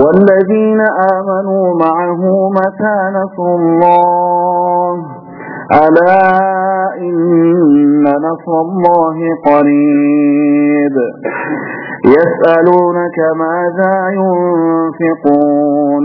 والذين آمنوا معه متى نصر الله؟ ألا إن نصر الله قريب. يسألونك ماذا ينفقون؟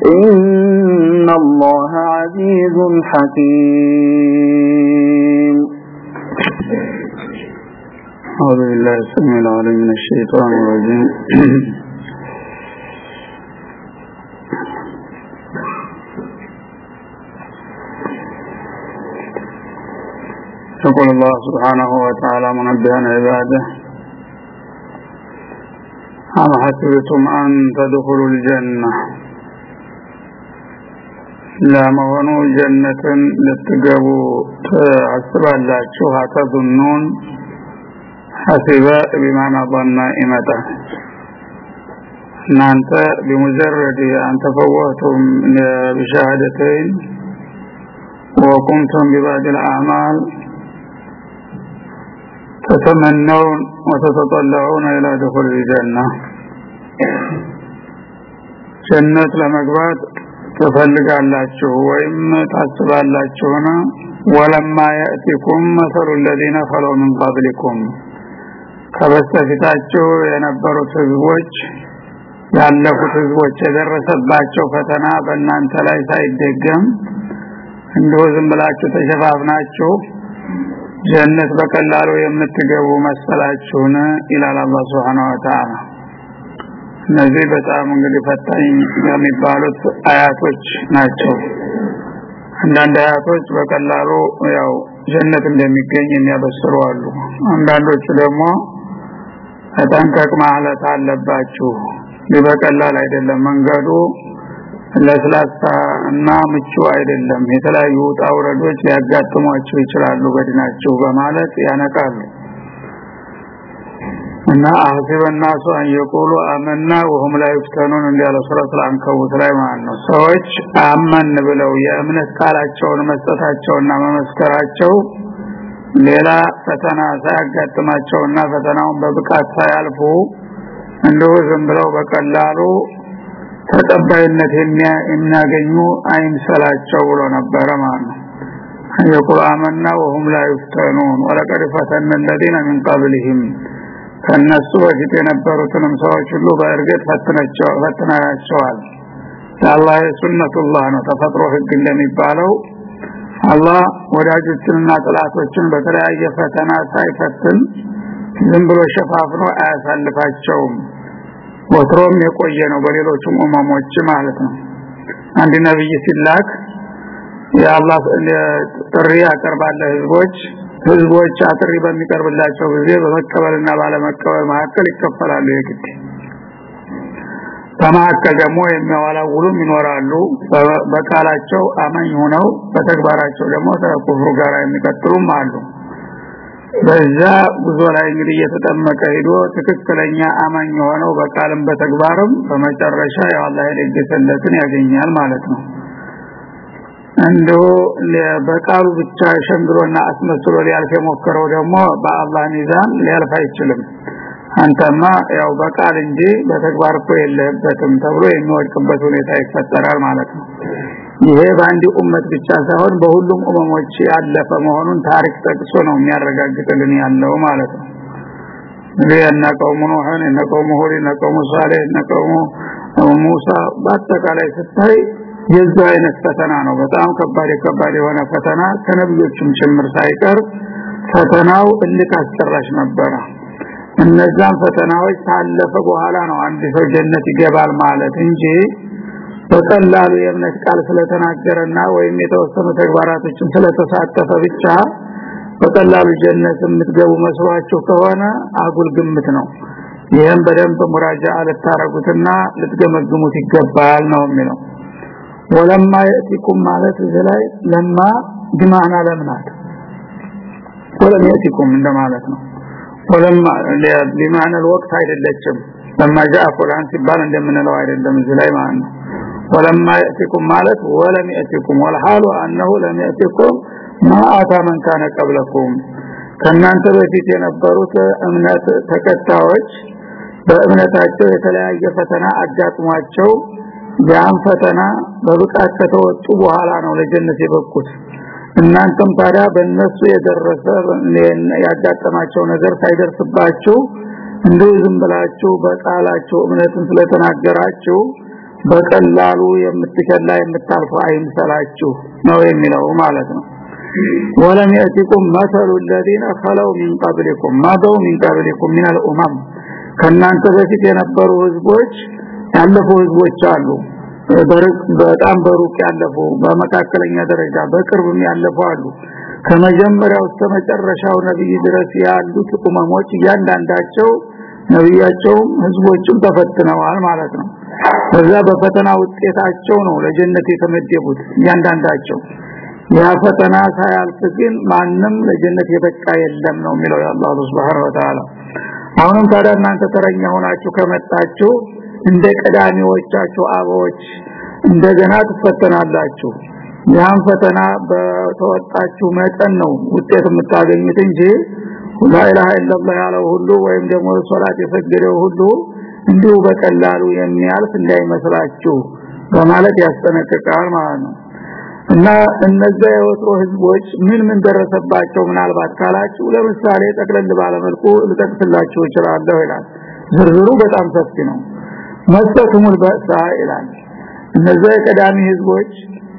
إن الله عزيز حكيم. أعوذ بالله السميع العليم من الشيطان الرجيم. يقول الله سبحانه وتعالى منبها عباده. أم حسبتم أن تدخلوا الجنة؟ لا لامغنو جنة لتقبو. تعصب الله شوها تظنون حسب بمعنى ظن إمتا نانتا بمجرد أن تفوهتم بشهادتين وكنتم ببعض الأعمال تتمنون وتتطلعون إلى دخول الجنة. جنة لمقبات ትፈልጋላችሁ ወይም ታስባላችሁና ወለማ ያእቲኩም መሰሉ الذين خلوا من قبلكم ከበስተፊታችሁ የነበሩት ህዝቦች ያለፉት ህዝቦች የደረሰባቸው ፈተና በእናንተ ላይ ሳይደገም እንዲሁ ዝም ብላችሁ ተሸፋፍናችሁ ጀነት በቀላሉ የምትገቡ መሰላችሁን ይላል አላህ Subhanahu Wa Ta'ala እነዚህ በጣም እንግዲህ ፈታኝ የሚባሉት አያቶች ናቸው። አንዳንድ አያቶች በቀላሉ ያው ጀነት እንደሚገኝ የሚያበስሩ አሉ። አንዳንዶቹ ደግሞ ተጠንቀቅ ማለት አለባችሁ። በቀላል አይደለም። መንገዱ ለስላሳ እና ምቹ አይደለም። የተለያዩ ውጣ ውረዶች ሊያጋጥሟቸው ይችላሉ በድናቸው በማለት ያነቃሉ እና አህሲበ الناس ان يقولوا آمنا وهم لا يفتنون እንዲያለ ሱረቱ አንከቡት ላይ ማለት ነው ሰዎች አመን ብለው የእምነት ቃላቸውን መስጠታቸውና መመስከራቸው ሌላ ፈተና ሳያጋጥማቸውና ፈተናውን በብቃት ሳያልፉ እንደው ዝም ብለው በቀላሉ ተቀባይነት የሚያገኙ አይምሰላቸው ብሎ ነበረ ማለት ነው يقول آمنا وهم لا يفتنون ولقد فتنا الذين من قبلهم ከነሱ በፊት የነበሩትንም ሰዎች ሁሉ በእርግጥ ፈትናቸዋል የአላህ ሱነቱላህ ነው ተፈጥሮ ህግ እንደሚባለው። አላህ ወዳጆችንና ጥላቶችን በተለያየ ፈተና ሳይፈትን ዝም ብሎ ሸፋፍኖ አያሳልፋቸውም። ወትሮም የቆየ ነው በሌሎችም ኡመሞች ማለት ነው። አንድ ነብይ ሲላክ የአላህ ጥሪ ያቀርባለ ህዝቦች ህዝቦች አጥሪ በሚቀርብላቸው ጊዜ በመቀበልና ባለመቀበል መካከል ይከፈላሉ የግድ በመካከል ደግሞ የሚያዋላውሉም ይኖራሉ። በቃላቸው አማኝ ሆነው በተግባራቸው ደግሞ ከኩፍሩ ጋር የሚቀጥሉም አሉ። በዛ ጉዞ ላይ እንግዲህ እየተጠመቀ ሄዶ ትክክለኛ አማኝ ሆነው በቃልም በተግባርም በመጨረሻ ያው አላህ የደገሰለትን ያገኛል ማለት ነው እንደው በቃሉ ብቻ ሸንግሮና አስመስሎ ሊያልፍ የሞከረው ደግሞ በአላህ ሚዛን ሊያልፍ አይችልም። አንተማ ያው በቃል እንጂ በተግባር እኮ የለህበትም ተብሎ የሚወድቅበት ሁኔታ ይፈጠራል ማለት ነው። ይሄ በአንድ ኡመት ብቻ ሳይሆን በሁሉም ኡመሞች ያለፈ መሆኑን ታሪክ ጠቅሶ ነው የሚያረጋግጥልን ያለው ማለት ነው። ለያና ቀውሙ ኑህን እና ቀውሙ ሁድ እና ቀውሙ ሙሳ በአጠቃላይ ስታይ የዛ አይነት ፈተና ነው። በጣም ከባድ ከባድ የሆነ ፈተና ከነብዮችም ጭምር ሳይቀር ፈተናው እልክ አስጨራሽ ነበረ። እነዛን ፈተናዎች ታለፈ በኋላ ነው አንድ ሰው ጀነት ይገባል ማለት እንጂ በቀላሉ የእምነት ቃል ስለተናገረና ወይም የተወሰኑ ተግባራቶችን ስለተሳተፈ ብቻ በቀላሉ ጀነት የምትገቡ መስሏችሁ ከሆነ አጉል ግምት ነው። ይህም በደንብ ሙራጃ ልታረጉትና ልትገመግሙት ይገባል ነው የሚለው ወለማ የእቲኩም ማለት እዚህ ላይ ለማ ቢማዕና ለምናት። ወለም የእቲኩም እንደማለት ነው። ወለማ ቢማዕና ወቅት አይደለችም። ለማ ጃአ ቁርአን ሲባል እንደምንለው አይደለም እዚህ ማለት ነው። ወለማ የእቲኩም ማለት ወለም የእቲኩም ወልሐሉ አነሁ ለም የእቲኩም ማአታ መን ካነ ቀብለኩም። ከናንተ በፊት የነበሩት እምነት ተከታዮች በእምነታቸው የተለያየ ፈተና አጋጥሟቸው ያን ፈተና በብቃት ከተወጡ በኋላ ነው ለጀነት የበቁት እናንተም ታዲያ በእነሱ የደረሰ ያጋጠማቸው ነገር ሳይደርስባችሁ እንደው ዝም ብላችሁ በቃላችሁ እምነትን ስለተናገራችሁ በቀላሉ የምትከላ የምታልፉ አይምሰላችሁ ነው የሚለው ማለት ነው ولم يأتكم مثل الذين خلوا من قبلكم ماذا من قبلكم من الأمم ከናንተ በፊት የነበሩ ህዝቦች ያለፉ ህዝቦች አሉ። በጣም በሩቅ ያለፉ በመካከለኛ ደረጃ በቅርብም ያለፉ አሉ። ከመጀመሪያው እስከ መጨረሻው ነብይ ድረስ ያሉት ኡመሞች እያንዳንዳቸው ነብያቸውም ህዝቦችም ተፈትነዋል ማለት ነው። በዛ በፈተና ውጤታቸው ነው ለጀነት የተመደቡት እያንዳንዳቸው። ያ ፈተና ሳያልፍ ግን ማንም ለጀነት የበቃ የለም ነው የሚለው የአላህ Subhanahu Wa አሁንም ታዲያ እናንተ ተረኛ ሆናችሁ ከመጣችሁ እንደ ቀዳሚዎቻችሁ አባዎች እንደገና ትፈተናላችሁ። ያን ፈተና በተወጣችሁ መጠን ነው ውጤት የምታገኙት እንጂ ላኢላሃ ኢላላህ ያለው ሁሉ ወይም ደግሞ ሶላት የሰገደው ሁሉ እንዲሁ በቀላሉ የሚያልፍ እንዳይመስላችሁ በማለት ያስጠነቅቃል ማለት ነው። እና እነዛ የወትሮ ህዝቦች ምን ምን ደረሰባቸው? ምናልባት ካላችሁ ለምሳሌ ጠቅለል ባለመልኩ ልጠቅስላችሁ እችላለሁ ይላል። ዝርዝሩ በጣም ሰፊ ነው መስተቱሙል በእሳ ይላል። እነዛ የቀዳሚ ህዝቦች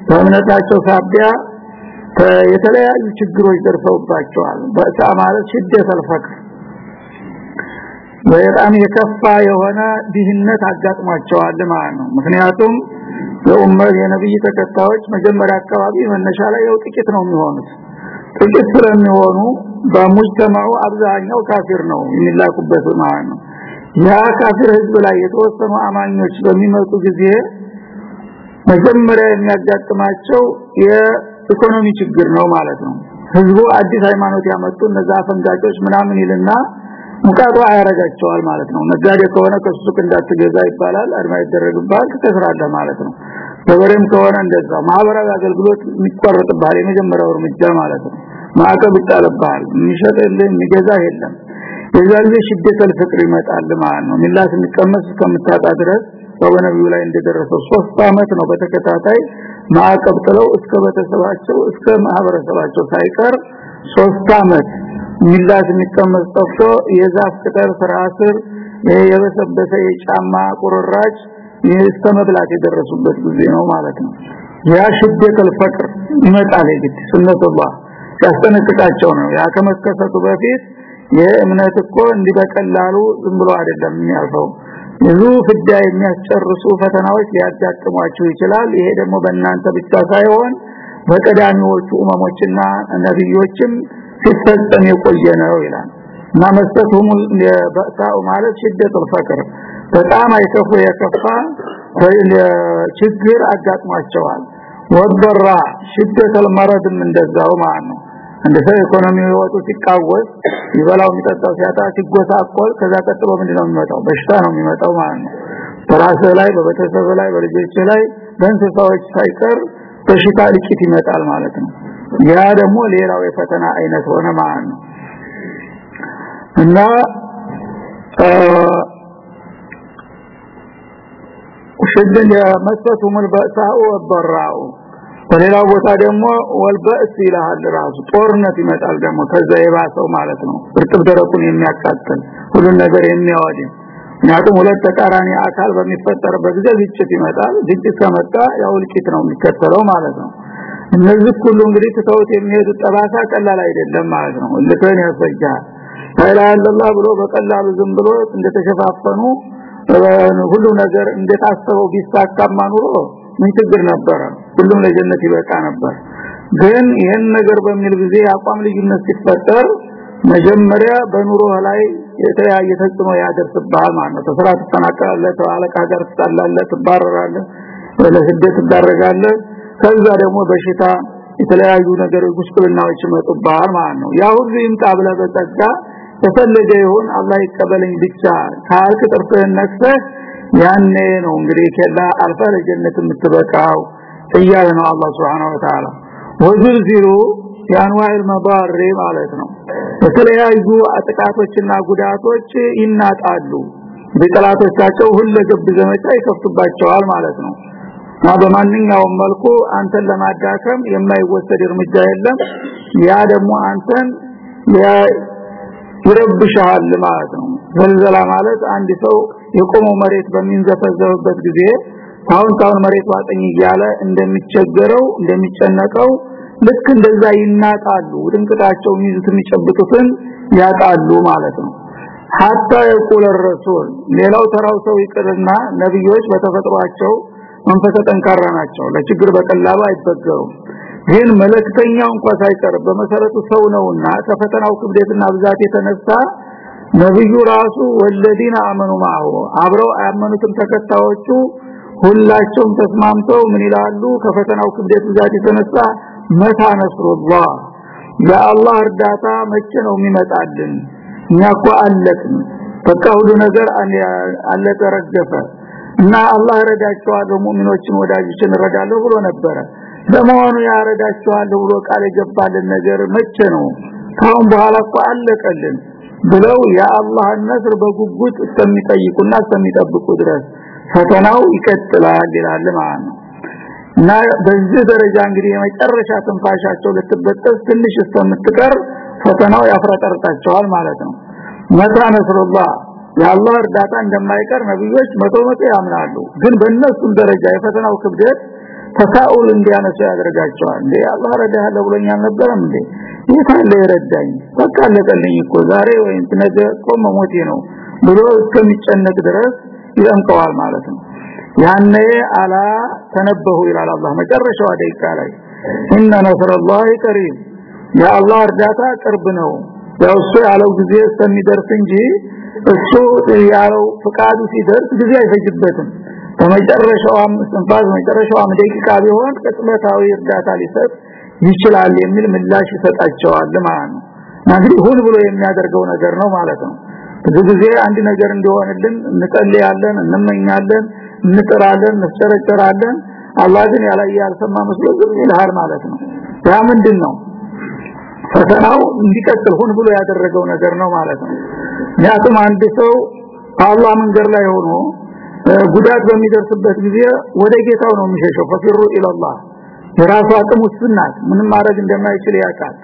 በእምነታቸው ሳቢያ የተለያዩ ችግሮች ደርሰውባቸዋል። በእሳ ማለት ሽደት አልፈቅር። በጣም የከፋ የሆነ ድህነት አጋጥሟቸዋል ማለት ነው። ምክንያቱም የኡመት የነብይ ተከታዮች መጀመሪያ አካባቢ መነሻ ላይ ያው ጥቂት ነው የሚሆኑት። ጥቂት ስለሚሆኑ በሙጅተማው አብዛኛው ካፊር ነው የሚላኩበት ማለት ነው ያ ካፊር ህዝብ ላይ የተወሰኑ አማኞች በሚመጡ ጊዜ መጀመሪያ የሚያጋጥማቸው የኢኮኖሚ ችግር ነው ማለት ነው። ህዝቡ አዲስ ሃይማኖት ያመጡ እነዛ አፈንጋጮች ምናምን ይልና ሙቃቷ ያረጋቸዋል ማለት ነው። ነጋዴ ከሆነ ከሱቅ እንዳትገዛ ይባላል አድማ ይደረግባል ትከስራለህ ማለት ነው። ገበሬም ከሆነ እንደዛ ማህበራዊ አገልግሎት የሚቋረጥብሃል የመጀመሪያው እርምጃ ማለት ነው። ማዕቀብ ይጣልብሃል የሚሸጥ የለም የሚገዛ የለም የዛ ጊዜ ሽደተል ፍቅር ይመጣል ማለት ነው። ሚላስ የሚቀመስ እስከምታጣ ድረስ በነቢዩ ላይ እንደደረሰው ሶስት አመት ነው በተከታታይ ማዕቀብ ጥለው እስከ ቤተሰባቸው እስከ ማህበረሰባቸው ሳይቀር ሶስት አመት ሚላስ የሚቀመስ ጠፍቶ የዛፍ ቅጠል ስራ ስር የበሰበሰ የጫማ ቁርራጭ እስከ መብላት የደረሱበት ጊዜ ነው ማለት ነው። ያ ሽደተል ፍቅር ይመጣል ይግድ ሱነቱላህ ያስጠነቅቃቸው ነው። ያ ከመከሰቱ በፊት የእምነት እኮ እንዲበቀላሉ ዝም ብሎ አይደለም የሚያልፈው ብዙ ፍዳ የሚያስጨርሱ ፈተናዎች ሊያጋጥሟችሁ ይችላል ይሄ ደግሞ በእናንተ ብቻ ሳይሆን በቀዳሚዎቹ ኡመሞችና ነብዮችም ሲፈጸም የቆየ ነው ይላል እና መስጠቱም በእሳው ማለት ሽደት الفقر በጣም አይከፉ የከፋ ችግር አጋጥሟቸዋል ወበራ ሽደት المرض እንደዛው ማለት ነው እንደ ሰው ኢኮኖሚ ህይወቱ ሲቃወስ ይበላው የሚጠጣው ሲያጣ ሲጎሳቆል ከዛ ቀጥሎ ምንድነው የሚመጣው በሽታ ነው የሚመጣው ማለት ነው በራስ ላይ በቤተሰብ ላይ በልጆች ላይ በእንስሳዎች ሳይቀር በሽታ ልቂት ይመጣል ማለት ነው ያ ደግሞ ሌላው የፈተና አይነት ሆነ ማለት ነው እና ሽድን የመሰቱም البأساء والضراء በሌላው ቦታ ደግሞ ወልበእስ ይላል ራሱ። ጦርነት ይመጣል ደግሞ ከዛ የባሰው ማለት ነው። እርጥብ ደረቁን የሚያቃጥል ሁሉን ነገር የሚያወድም። ምክንያቱም ሁለት ተቃራኒ አካል በሚፈጠርበት ጊዜ ግጭት ይመጣል። ግጭት ከመጣ ያው ልቂት ነው የሚከተለው ማለት ነው። እነዚህ ሁሉ እንግዲህ ተተውት የሚሄዱት ጠባሳ ቀላል አይደለም ማለት ነው። ልከን ያፈጃል ላ ኢላሃ ብሎ በቀላሉ ዝም ብሎ እንደተሸፋፈኑ ሁሉ ነገር እንደታሰበው ቢሳካማ ኑሮ ምን ችግር ነበረ? ሁሉም ለጀነት ይበቃ ነበር። ግን ይሄን ነገር በሚል ጊዜ አቋም ልዩነት ሲፈጠር መጀመሪያ በኑሮ ላይ የተለያየ ተጽዕኖ ያደርስብሃል ማለት ነው። ተስራ ተጠናቀራለህ ተዋለቃ ጋር ትጣላለህ ትባረራለህ ለስደት ትዳረጋለህ። ከዛ ደግሞ በሽታ የተለያዩ ነገሮች ጉስቁልናዎች ይመጡብሃል ማለት ነው። ያ ሁሉ ይምጣ ብለህ በጸጋ ተፈለገ ይሁን አላህ ይቀበለኝ ብቻ ካልክ ጥርፍህን ነክሰህ ያኔ ነው እንግዲህ ከላ አልፋ ለጀነት የምትበቃው እያለ ነው አላህ Subhanahu Wa Ta'ala ወዝልዚሉ የአንዋዕል መባሪ ማለት ነው። የተለያዩ ጥቃቶችና ጉዳቶች ይናጣሉ። በጠላቶቻቸው ሁለገብ ዘመቻ ይከፍቱባቸዋል ማለት ነው። እና በማንኛውም መልኩ አንተን ለማዳከም የማይወሰድ እርምጃ የለም። ያ ደግሞ አንተን ይረብሻል ማለት ነው። ዘልዘላ ማለት አንድ ሰው የቆመው መሬት በሚንዘፈዘፍበት ጊዜ ታውን ታውን መሬት ዋጠኝ እያለ እንደሚቸገረው እንደሚጨነቀው ልክ እንደዛ ይናጣሉ ድንቅታቸው ይዙት የሚጨብጡትን ያጣሉ ማለት ነው hatta የቁል الرسول ሌላው ተራው ሰው ይቅርና ነብዮች በተፈጥሯቸው መንፈሰ ጠንካራ ናቸው ለችግር በቀላሉ አይበገሩም ግን መልእክተኛው እንኳን ሳይቀር በመሰረቱ ሰው ነውና ከፈተናው ክብደትና ብዛት የተነሳ ነብዩ ራሱ ወለዲና አመኑ ማሁ። አብረው አያመኑትም ተከታዮቹ። ሁላቸውም ተስማምተው ምን ይላሉ? ከፈተናው ክብደት ብዛት የተነሳ መታ ነስሩላህ። የአላህ እርዳታ መቼ ነው የሚመጣልን? እኛኮ አለቅን። በቃ ሁሉ ነገር አለቀ እና አላህ ረዳቸዋለሁ ሙእሚኖችን ወዳጆችን ረዳለሁ ብሎ ነበረ። ለመሆኑ ያረዳቸዋለሁ ብሎ ቃል የገባልን ነገር መቼ ነው? ካሁን በኋላ እኮ አለቀልን ብለው የአላህን ነስር በጉጉት እስከሚጠይቁና እስከሚጠብቁ ድረስ ፈተናው ይቀጥላል ይላል ማለት ነው። እና በዚህ ደረጃ እንግዲህ የመጨረሻ ትንፋሻቸው ልትበጠስ ትንሽ እስከምትቀር ፈተናው ያፍረጠርጣቸዋል ማለት ነው። መታ ነስሩላህ የአላህ እርዳታ እንደማይቀር ነብዮች መቶ መቶ ያምናሉ። ግን በእነሱም ደረጃ የፈተናው ክብደት ተሳኡል እንዲያነሱ ያደርጋቸዋል። እንዴ አላህ ረዳህ ብሎኛል ነበረም እንዴ? ይታለ ይረዳኝ በቃ ለቀልኝ እኮ ዛሬ ወይም ነገ ቆመ ሞቴ ነው ብሎ እስከሚጨነቅ ድረስ ይጠምቀዋል ማለት ነው። ያኔ አላ ተነበሁ ይላል አላህ መጨረሻው ደቂቃ ላይ። ኢነ ነስረላሂ ቀሪብ። የአላህ እርዳታ ቅርብ ነው። ያው እሱ ያለው ጊዜ እስከሚደርስ እንጂ እሱ ያለው ፍቃዱ ሲደርስ ጊዜ አይፈጅበትም በመጨረሻው አምስት መጨረሻው ደቂቃ ቢሆን ቅጽበታዊ እርዳታ ሊሰጥ ይችላል የሚል ምላሽ ይሰጣቸዋል ማለት ነው። እንግዲህ ሁን ብሎ የሚያደርገው ነገር ነው ማለት ነው። ብዙ ጊዜ አንድ ነገር እንዲሆንልን እንጸልያለን እንመኛለን እንጥራለን እንጨረጨራለን። አላህ ግን ያላየ ያልሰማ መስሎ ዝም ይልሃል ማለት ነው። ያ ምንድነው? ፈተናው እንዲቀጥል ሁን ብሎ ያደረገው ነገር ነው ማለት ነው። ምክንያቱም አንድ ሰው አላህ መንገድ ላይ ሆኖ ጉዳት በሚደርስበት ጊዜ ወደ ጌታው ነው የሚሸሸው። ፈፊሩ ኢላላህ የራሱ አቅም ውስናት ምንም ማድረግ እንደማይችል ያውቃል።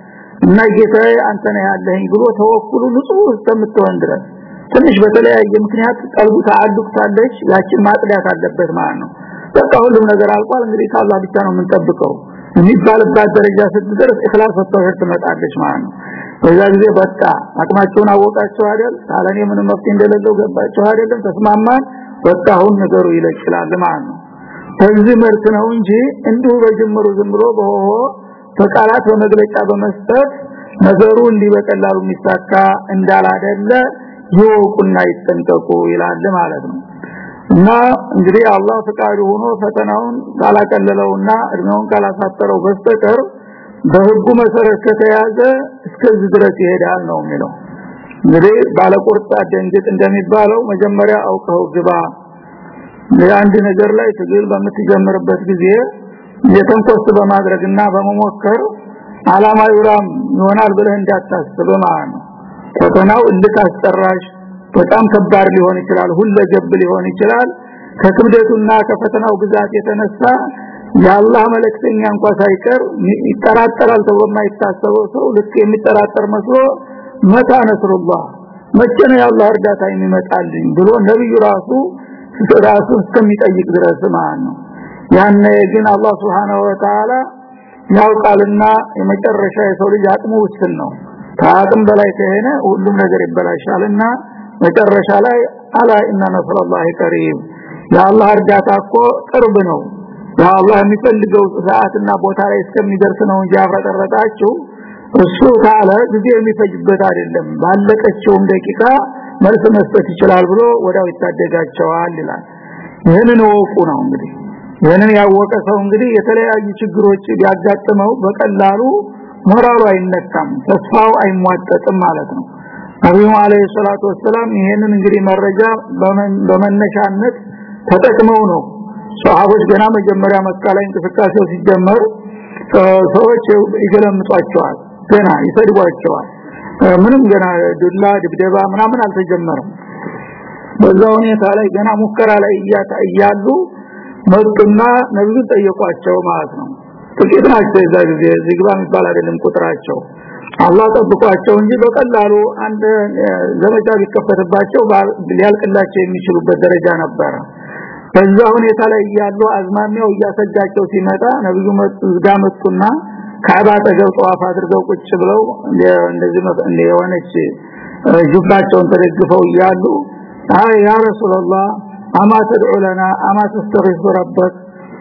እና ጌታዬ አንተ ነህ ያለኝ ብሎ ተወኩሉ ንጹህ እስከምትሆን ድረስ። ትንሽ በተለያየ ምክንያት ቀልቡ ተዓልቅ ታለች ያችን ማጥዳት አለበት ማለት ነው። በቃ ሁሉም ነገር አልቋል። እንግዲህ ከአላህ ብቻ ነው የምንጠብቀው። የሚባልባት ደረጃ ስትደርስ ኢኽላስ ወጥተህ ትመጣለች ማለት ነው። በዛ ጊዜ በቃ አቅማቸውን አወቃቸው አይደል? ታለኔ ምንም መፍትሄ እንደሌለው ገባቸው አይደለም? ተስማማን አሁን ነገሩ ይለቅላል ማለት ነው። በዚህ መልክ ነው እንጂ እንዲሁ በጅምሩ ዝም በሆሆ በቃላት በመግለጫ በመስጠት ነገሩ እንዲህ በቀላሉ የሚሳካ እንዳላደለ ይወቁና ይጠንቀቁ ይላል ማለት ነው። እና እንግዲህ አላህ ፈቃዱ ሆኖ ፈተናውን ካላቀለለውና እድሜውን ካላሳጠረው በስተቀር በህጉ መሰረት ከተያዘ እስከዚህ ድረስ ይሄዳል ነው የሚለው እንግዲህ ባለቁርጣ ደንግጥ እንደሚባለው መጀመሪያ አውቀው ግባ። የአንድ ነገር ላይ ትግል በምትጀምርበት ጊዜ የተንኮስ በማድረግና በመሞከር አላማ ይራም ይሆናል ብለህ እንዳታስብ ማለት ነው። ፈተናው እልክ አስጨራሽ በጣም ከባድ ሊሆን ይችላል ሁለገብ ሊሆን ይችላል። ከክብደቱና ከፈተናው ብዛት የተነሳ የአላህ መልእክተኛ እንኳን ሳይቀር ይጠራጠራል ተብሎ የማይታሰበው ሰው ልክ የሚጠራጠር መስሎ መታ ነስሩላህ መቼ ነው የአላህ እርዳታ የሚመጣልኝ ብሎ ነብዩ ራሱ ራሱ እስከሚጠይቅ ድረስ ማለት ነው። ያነ ግን አላህ Subhanahu Wa Ta'ala ያውቃልና የመጨረሻ የሰው ልጅ አቅሙ ውስን ነው። ከአቅም በላይ ከሆነ ሁሉም ነገር ይበላሻልና መጨረሻ ላይ አላ ኢነ ነስረላሂ ቀሪብ። የአላህ እርዳታ እኮ ቅርብ ነው። የአላህ የሚፈልገው ሰዓትና ቦታ ላይ እስከሚደርስ ነው እንጂ አፍረጠረጣችሁ እሱ ካለ ጊዜ የሚፈጅበት አይደለም። ባለቀችውም ደቂቃ መልስ መስጠት ይችላል ብሎ ወዳው ይታደጋቸዋል ይላል። ይህንን ወቁ ነው እንግዲህ። ይህንን ያወቀ ሰው እንግዲህ የተለያዩ ችግሮች ቢያጋጥመው በቀላሉ ሞራሉ አይነካም ተስፋው አይሟጠጥም ማለት ነው። ነብዩ አለይሂ ሰላቱ ወሰለም ይሄንን እንግዲህ መረጃ በመነሻነት ተጠቅመው ነው ሷሃቦች ገና መጀመሪያ መካ ላይ እንቅስቃሴው ሲጀመር ሰዎች ይገለምጧቸዋል ገና ይሰድቧቸዋል። ምንም ገና ዱላ ድብደባ ምናምን አልተጀመረም። በዛ ሁኔታ ላይ ገና ሙከራ ላይ እያሉ መጡና ነብዩ ጠየቋቸው ማለት ነው። ጥቂት ናቸው የዛ ጊዜ። ዝግባ የሚባል አይደለም ቁጥራቸው። አላህ ጠብቋቸው እንጂ በቀላሉ አንድ ዘመቻ ቢከፈትባቸው ሊያልቅላቸው የሚችሉበት ደረጃ ነበረ። በዛ ሁኔታ ላይ ያሉ አዝማሚያው እያሰጋቸው ሲመጣ ነብዩ መጡ ጋመጡና ካባ ተገብ ጠዋፍ አድርገው ቁጭ ብለው እንደዚህ የሆነች ጁባቸውን ተደግፈው እያሉ አይ ያ ረሱላህ አማ ተድዑ ለና አማ ተስተግፊሩ ረበክ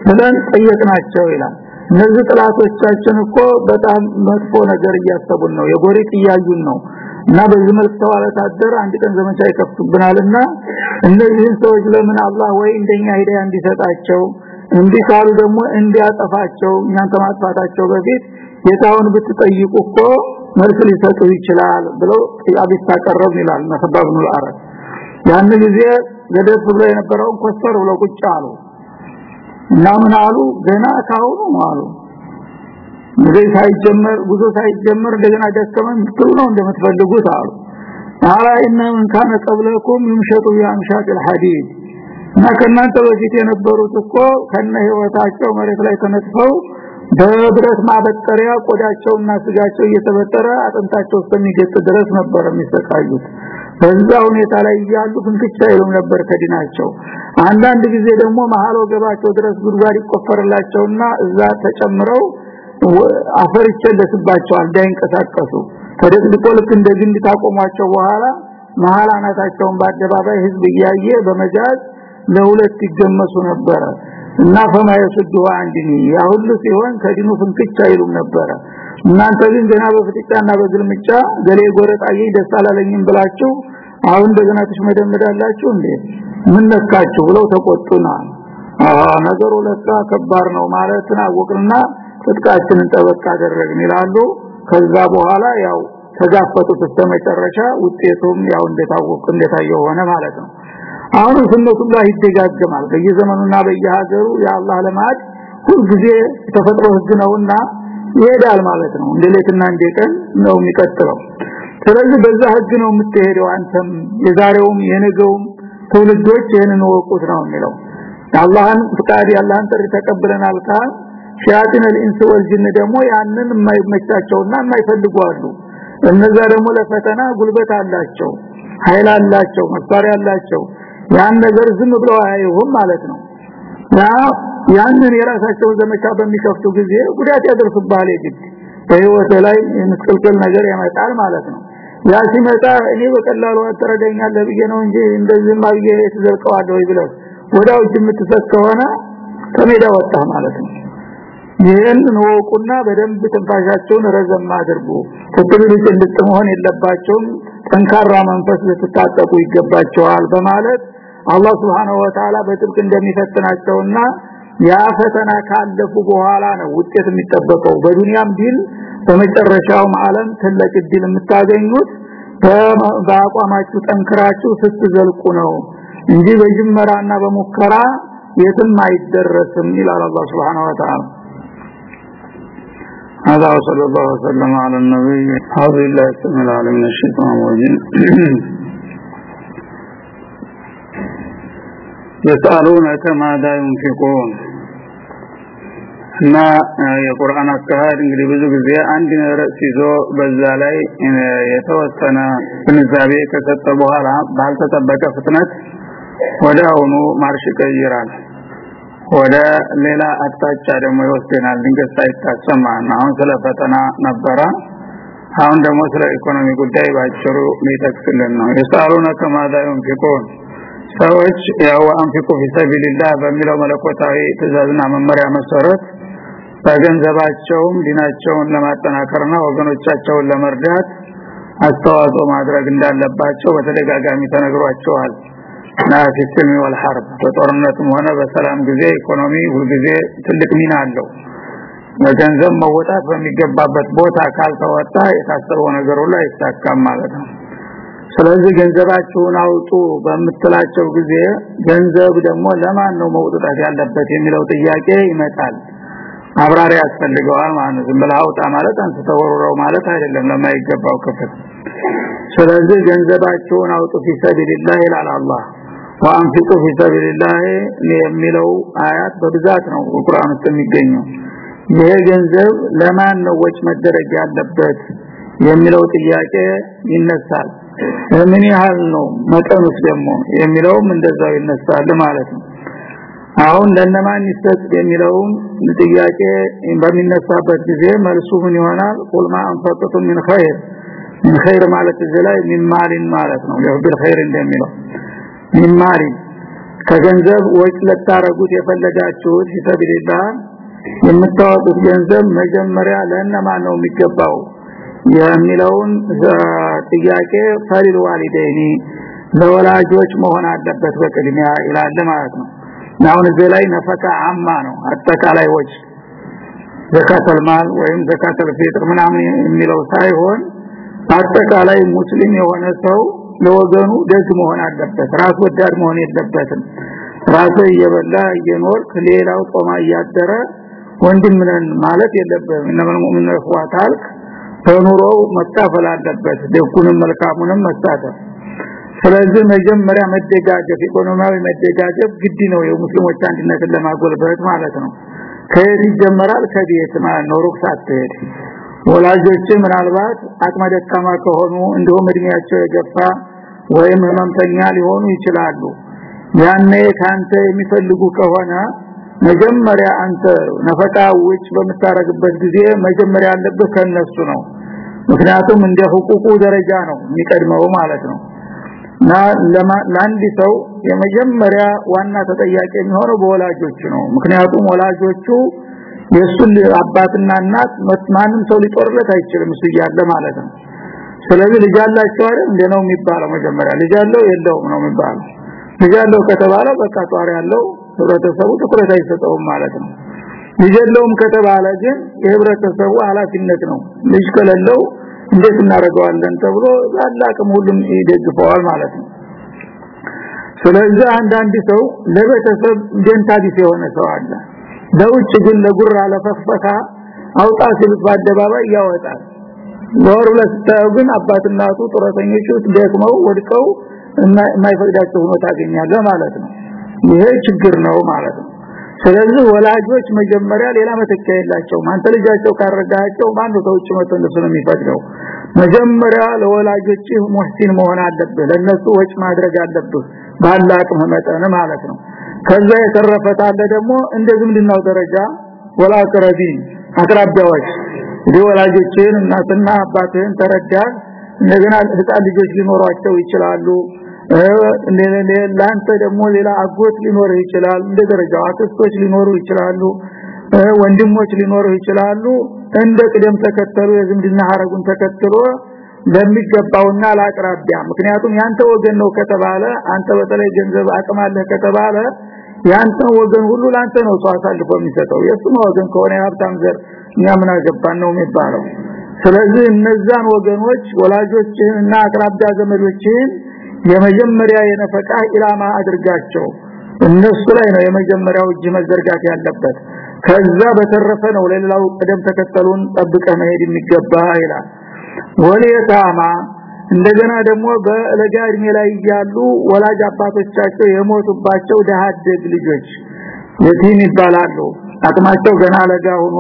ብለን ጠየቅናቸው ይላል። እነዚህ ጥላቶቻችን እኮ በጣም መጥፎ ነገር እያሰቡን ነው የጎሪጥ እያዩን ነው። እና በዚህ መልክ ተዋለታደር አንድ ቀን ዘመቻ ይከፍቱብናልና እነዚህን ሰዎች ለምን አላህ ወይ እንደኛ ሂዳያ እንዲሰጣቸው እንዲህ ካሉ ደግሞ እንዲያጠፋቸው እኛን ከማጥፋታቸው በፊት ጌታውን ብትጠይቁ እኮ መልስ ሊሰጡ ይችላል ብለው ጥያቄ ታቀረቡ ይላል ነሰባብ ነው አረብ ያን ጊዜ ገደብ ብሎ የነበረውን ኮስተር ብሎ ቁጭ አሉ እና ምን አሉ ገና ካሁኑ አሉ እንግዲህ ሳይጀመር ጉዞ ሳይጀመር እንደገና ደከመን ትሉ ነው እንደምትፈልጉት አሉ አላ ኢነ ምን ካነ ቀብለኩም ይምሸጡ ቢአምሻጥ الحديد እና ከናንተ በፊት የነበሩት እኮ ከነ ህይወታቸው መሬት ላይ ተነጥፈው በብረት ማበጠሪያ ቆዳቸውና ስጋቸው እየተበጠረ አጥንታቸው እስከሚገጥ ድረስ ነበር የሚሰቃዩት። በዛ ሁኔታ ላይ እያሉ ፍንክቻ ይሉም ነበር ከዲናቸው። አንዳንድ ጊዜ ደግሞ መሐል ወገባቸው ድረስ ጉድጓድ ይቆፈርላቸውና እዛ ተጨምረው አፈር ይቸለስባቸዋል እንዳይንቀሳቀሱ። ተደግድቆ ልክ እንደ ግንድ ታቆሟቸው በኋላ መሐል አናታቸውን በአደባባይ ህዝብ እያየ በመጃዝ ለሁለት ይገመሱ ነበረ። እና ፈማ አንድኒ ያ ሁሉ ሲሆን ከዲኑ ፍንክቻ ይሉም ነበረ። እናንተ ግን ገና በፍጥጫና በግልምጫ ገሌ ጎረጣዬ ደስ አላለኝም ብላችሁ አሁን እንደገና ትሽመደመዳላችሁ እንዴ? ምን ነካችሁ ብለው ተቆጡና ነገሩ ለካ ከባድ ነው ማለትን አወቅንና ትጥቃችንን ጠበቅ አደረግን ይላሉ። ከዛ በኋላ ያው ተጋፈጡት እስከመጨረሻ ውጤቱም ያው እንደታወቅ እንደታየው ሆነ ማለት ነው አሁን ስነቱላህ ይደጋገማል በየዘመኑና በየሀገሩ የአላህ ለማድ ሁልጊዜ ተፈጥሮ ህግ ነውና ይሄዳል ማለት ነው እንደ ሌትና እንደ ቀን ነው የሚቀጥለው ስለዚህ በዛ ህግ ነው የምትሄደው አንተም የዛሬውም የነገውም ትውልዶች ይህንን ወቁት ነው የሚለው አላህን ፍቃድ ያላህን ጥሪ ተቀብለናል ካል ሸያጢን الانس والجن ደግሞ ያንን የማይመቻቸውና የማይፈልጉ አሉ እነዛ ደግሞ ለፈተና ጉልበት አላቸው ኃይል አላቸው መሳሪያ አላቸው ያን ነገር ዝም ብለው አይሁን ማለት ነው። ያ ያንን የራሳቸው ዘመቻ በሚከፍቱ ጊዜ ጉዳት ያደርሱባል ይግድ በህይወት ላይ ምስቅልቅል ነገር ያመጣል ማለት ነው። ያ ሲመጣ እኔ በቀላሉ አተረዳኛለህ ብዬ ነው እንጂ እንደዚህ ማብዬ ተዘልቀዋለሁ ይብለው ወዳው የምትሰጥ ከሆነ ከሜዳ ወጣ ማለት ነው። ይህን ወቁና በደንብ ትንፋሻቸውን ረዘም አድርጉ። ትትብልጭ እንድትመሆን የለባቸውም። ጠንካራ መንፈስ ልትታጠቁ ይገባቸዋል በማለት አላህ Subhanahu Wa Ta'ala በጥብቅ እንደሚፈትናቸውና ያ ፈተና ካለፉ በኋላ ነው ውጤት የሚጠበቀው በዱንያም ዲል በመጨረሻው ዓለም ትልቅ ዲል የምታገኙት በአቋማችሁ ጠንክራችሁ ስትዘልቁ ነው እንጂ በጅመራና በሙከራ የትም አይደረስም ይላል አላህ Subhanahu Wa Ta'ala هذا وصلى الله وسلم على النبي أعوذ بالله السميع العليم من الشيطان الرجيم يسألونك ماذا ينفقون እና የቁርአን አካሄድ እንግዲህ ብዙ ጊዜ አንድ ርዕስ ይዞ በዛ ላይ የተወሰነ ግንዛቤ ከሰጠ በኋላ ባልተጠበቀ ፍጥነት ወደ አሁኑ ማርሽ ቀይራል ወደ ሌላ አቅጣጫ ደግሞ ይወስደናል ድንገት ሳይታሰማ አሁን ስለ ፈተና ነበረ አሁን ደግሞ ስለ ኢኮኖሚ ጉዳይ ባጭሩ ሊጠቅስልን ነው የሳሉነ ከማዳ ይንፊቁን ሰዎች ያው አንፊቁ ፊሰቢልላህ በሚለው መለኮታዊ ትእዛዝና መመሪያ መሰረት በገንዘባቸውም ዲናቸውን ለማጠናከርና ወገኖቻቸውን ለመርዳት አስተዋጽኦ ማድረግ እንዳለባቸው በተደጋጋሚ ተነግሯቸዋል። ናፊስም ወልሐርብ በጦርነትም ሆነ በሰላም ጊዜ ኢኮኖሚ ሁልጊዜ ትልቅ ሚና አለው። በገንዘብ መወጣት በሚገባበት ቦታ ካልተወጣ የታሰበው ነገር ሁሉ አይሳካም ማለት ነው ስለዚህ ገንዘባችሁን አውጡ በምትላቸው ጊዜ ገንዘብ ደግሞ ለማን ነው መውጣት ያለበት የሚለው ጥያቄ ይመጣል። አብራሪ ያስፈልገዋል ማለት ዝም ብለህ አውጣ ማለት አንተ ማለት አይደለም ለማይገባው ክፍል። ስለዚህ ገንዘባችሁን አውጡ ፊሰቢልላህ ይላል አላህ። ወአንፊቁ ፊሰቢልላህ የሚለው አያት በብዛት ነው ቁርአን ውስጥ የሚገኘው። ይሄ ገንዘብ ለማን ነው ወጭ መደረግ ያለበት የሚለው ጥያቄ ይነሳል ምን ያህል ነው መጠኑስ ደግሞ? የሚለውም እንደዛው ይነሳል ማለት ነው። አሁን ለነማን ይሰጥ የሚለውም ጥያቄ በሚነሳበት ጊዜ መልሱ ምን ይሆናል? ቁልማ አንፈቅቱ ምን ኸይር ምን ኸይር ማለት እዚህ ላይ ማሊን ማለት ነው። ለሁብል ኸይር እንደሚለው ማሊን። ከገንዘብ ወጭ ለታረጉት የፈለጋችሁት ፊሰቢልላህ የምታወጡት ገንዘብ መጀመሪያ ለእነማን ነው የሚገባው የሚለውን ጥያቄ ፈሪል ዋሊደይኒ ለወላጆች መሆን አለበት በቅድሚያ ይላል ማለት ነው። አሁን እዚህ ላይ ነፈካ አማ ነው አጠቃላይ ወጭ ዘካተል ማል ወይም ዘካተል ፊጥር ምናምን የሚለው ሳይሆን አጠቃላይ ሙስሊም የሆነ ሰው ለወገኑ ደግ መሆን አለበት ራስ ወዳድ መሆን የለበትም። ራስ እየበላ እየኖርክ ሌላው ጾማ እያደረ ወንድም ነን ማለት የለበትም እነማን ሙእሚኑ ኢኽዋታልክ በኑሮው መካፈል አለበት። ደጉንም መልካሙንም መሳተፍ ስለዚህ መጀመሪያ መደጋገፍ ኢኮኖሚያዊ መደጋገፍ ግድ ነው። የሙስሊሞች አንድነትን ለማጎልበት ማለት ነው። ከየት ይጀመራል? ከቤት ማለት ሳትሄድ። ወላጆች ምናልባት አቅመ ደካማ ከሆኑ እንዲሁም እድሜያቸው የገፋ ወይም ህመምተኛ ሊሆኑ ይችላሉ። ያኔ ካንተ የሚፈልጉ ከሆነ መጀመሪያ አንተ ነፈቃ ውጭ በምታረግበት ጊዜ መጀመሪያ ያለበት ከነሱ ነው ምክንያቱም እንደ ሁቁቁ ደረጃ ነው የሚቀድመው ማለት ነው። ለአንድ ሰው የመጀመሪያ ዋና ተጠያቂ የሚሆነው በወላጆቹ ነው። ምክንያቱም ወላጆቹ የሱን አባትና እናት ማንም ሰው ሊጦርለት አይችልም እሱ እያለ ማለት ነው። ስለዚህ ልጅ አላቸው አይደል? እንደ ነው የሚባለው መጀመሪያ። ልጅ አለው የለውም ነው የሚባለው። ልጅ አለው ከተባለ በቃ ጧሪ ያለው ህብረተሰቡ ትኩረት አይሰጠውም ማለት ነው ልጅ የለውም ከተባለ ግን የህብረተሰቡ ኃላፊነት ነው። ልጅ ከሌለው እንዴት እናደርገዋለን ተብሎ ያላቅም ሁሉም ይደግፈዋል ማለት ነው። ስለዚህ አንዳንድ ሰው ለቤተሰብ ደንታ ቢስ የሆነ ሰው አለ። ለውጭ ግን ለጉራ ለፈፈካ አውጣ ሲሉት በአደባባይ ያወጣል። ወር ለስታው ግን አባትናቱ ጡረተኞች ደክመው ወድቀው የማይፈቅዳቸው ሆኖ ታገኛለህ ማለት ነው። ይሄ ችግር ነው ማለት ነው ስለዚህ ወላጆች መጀመሪያ ሌላ መተኪያ የላቸው አንተ ልጃቸው ካረጋቸው ማን ነው መጥቶ እንደሱ ነው የሚፈቅደው መጀመሪያ ለወላጆች ሙህሲን መሆን አለብህ ለነሱ ወጭ ማድረግ አለብህ ባለ አቅም መጠን ማለት ነው። ከዛ የተረፈት አለ ደግሞ እንደ ዝምድናው ደረጃ ወላ ቅረቢን አቅራቢያዎች ወላጆችን እናትና አባትህን ተረዳህ። እንደገና ህፃን ልጆች ሊኖሯቸው ይችላሉ ለአንተ ደግሞ ሌላ አጎት ሊኖር ይችላል እንደ ደረጃው አክስቶች ሊኖሩ ይችላሉ ወንድሞች ሊኖሩ ይችላሉ። እንደ ቅደም ተከተሉ የዝምድና ሀረጉን ተከትሎ ለሚገባውና ለአቅራቢያ። ምክንያቱም ያንተ ወገን ነው ከተባለ አንተ በተለይ ገንዘብ አቅም አለ ከተባለ ያንተ ወገን ሁሉ ላንተ ነው አሳልፎ የሚሰጠው። የሱ ወገን ከሆነ የሀብታም ዘር እኛ ምን አገባን ነው የሚባለው። ስለዚህ እነዛን ወገኖች ወላጆችህንና አቅራቢያ ዘመዶችህን የመጀመሪያ የነፈቃ ኢላማ አድርጋቸው። እነሱ ላይ ነው የመጀመሪያው እጅ መዘርጋት ያለበት። ከዛ በተረፈ ነው ለሌላው ቀደም ተከተሉን ጠብቀ መሄድ የሚገባ ይላል። ወለየታማ እንደገና ደግሞ በለጋ እድሜ ላይ ያሉ ወላጅ አባቶቻቸው የሞቱባቸው ደሃደግ ልጆች የቲም ይባላሉ። አቅማቸው ገና ለጋ ሆኖ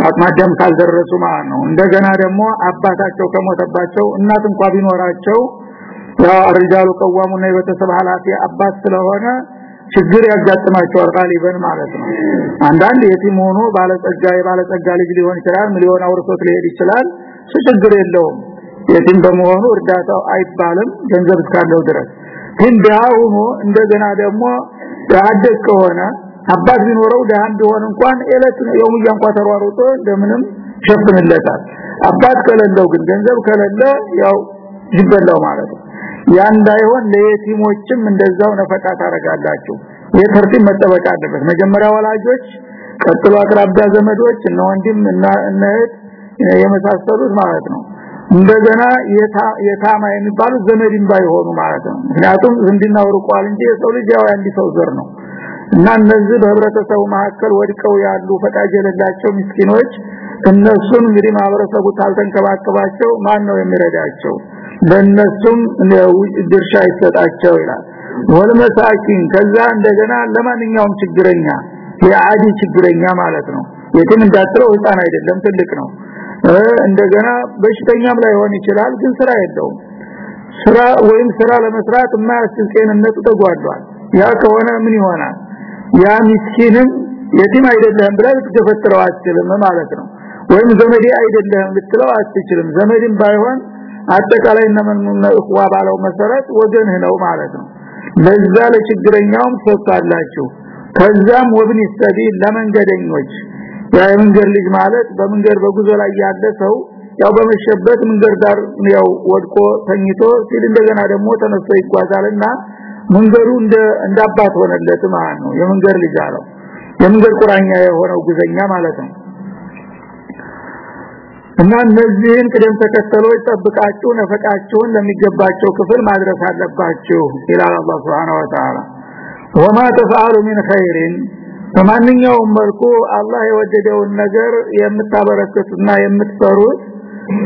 አቅማደም ካልደረሱ ማለት ነው። እንደገና ደግሞ አባታቸው ከሞተባቸው እናት እንኳን ቢኖራቸው አርጃሉ ቀዋሙና የቤተሰብ ኃላፊ አባት ስለሆነ ችግር ያጋጥማቸዋል ጋሊበን ማለት ነው። አንዳንድ የቲም ሆኖ ባለጸጋ የባለጸጋ ልጅ ሊሆን ይችላል ሚሊዮን አውርሶት ሊሄድ ይችላል። ችግር የለውም። የቲም በመሆኑ እርዳታው አይባልም ገንዘብ እስካለው ድረስ። ግን ደሃ ሆኖ እንደገና ደግሞ ያደግ ከሆነ አባት ቢኖረው ደሃም ቢሆን እንኳን እለት የውምያ እንኳን ተሯሩጦ እንደምንም ሸፍንለታል አባት ከሌለው ግን ገንዘብ ከሌለ ያው ይበላው ማለት ነው ያ እንዳይሆን ለየቲሞችም እንደዛው ነፈቃ ታረጋላችሁ የተርቲብ መጠበቅ አለበት። መጀመሪያ ወላጆች ቀጥሎ አቅራቢያ ዘመዶች እነ ወንድም እና እህት የመሳሰሉት ማለት ነው። እንደገና የታማ የሚባሉት ዘመድም ባይሆኑ ማለት ነው። ምክንያቱም ዝምድናው ርቋል እንጂ የሰው ልጅ ያው አንድ ሰው ዘር ነው። እና እነዚህ በህብረተሰቡ መካከል ወድቀው ያሉ ፈቃጅ የሌላቸው ምስኪኖች እነሱን እንግዲህ ማህበረሰቡ ታልተንከባከባቸው ማን ነው የሚረዳቸው ለነሱም ድርሻ ይሰጣቸው ይላል ወልመሳኪን ከዛ እንደገና ለማንኛውም ችግረኛ የአዲ ችግረኛ ማለት ነው። የትም እንዳትለው ህፃን አይደለም ትልቅ ነው። እንደገና በሽተኛም ላይሆን ይችላል ግን ስራ የለውም። ስራ ወይም ስራ ለመስራት የማያስችል ጤንነቱ ተጓዷል። ያ ከሆነ ምን ይሆናል? ያ ምስኪንም የቲም አይደለም ብለህ ልትገፈትረው አትችልም ማለት ነው። ወይም ዘመዴ አይደለም ልትለው አትችልም። ዘመድም ባይሆን አጠቃላይ እነመን እخዋ ባለው መሰረት ወገንህ ነው ማለት ነው። ለዛ ለችግረኛውም ትሰጣላችሁ ከዛም ወብን ሰቢል ለመንገደኞች። የመንገድ ልጅ ማለት በመንገድ በጉዞ ላይ ያለ ሰው ያው በመሸበት መንገድ ዳር ያው ወድቆ ተኝቶ ሲል እንደገና ደግሞ ተነስቶ ይጓዛልና መንገዱ እንደ እንዳባት ሆነለት ማለት ነው። የመንገድ ልጅ አለው። የመንገድ ቁራኛ የሆነው ጉዘኛ ማለት ነው እና እነዚህን ቅደም ተከተሎች ጠብቃችሁ ነፈቃችሁን ለሚገባቸው ክፍል ማድረስ አለባችሁ ይላል አላህ Subhanahu Wa Ta'ala ወማ ተፈአሉ ሚን ኸይሪን በማንኛውም መልኩ አላህ የወደደውን ነገር የምታበረክቱና የምትሰሩት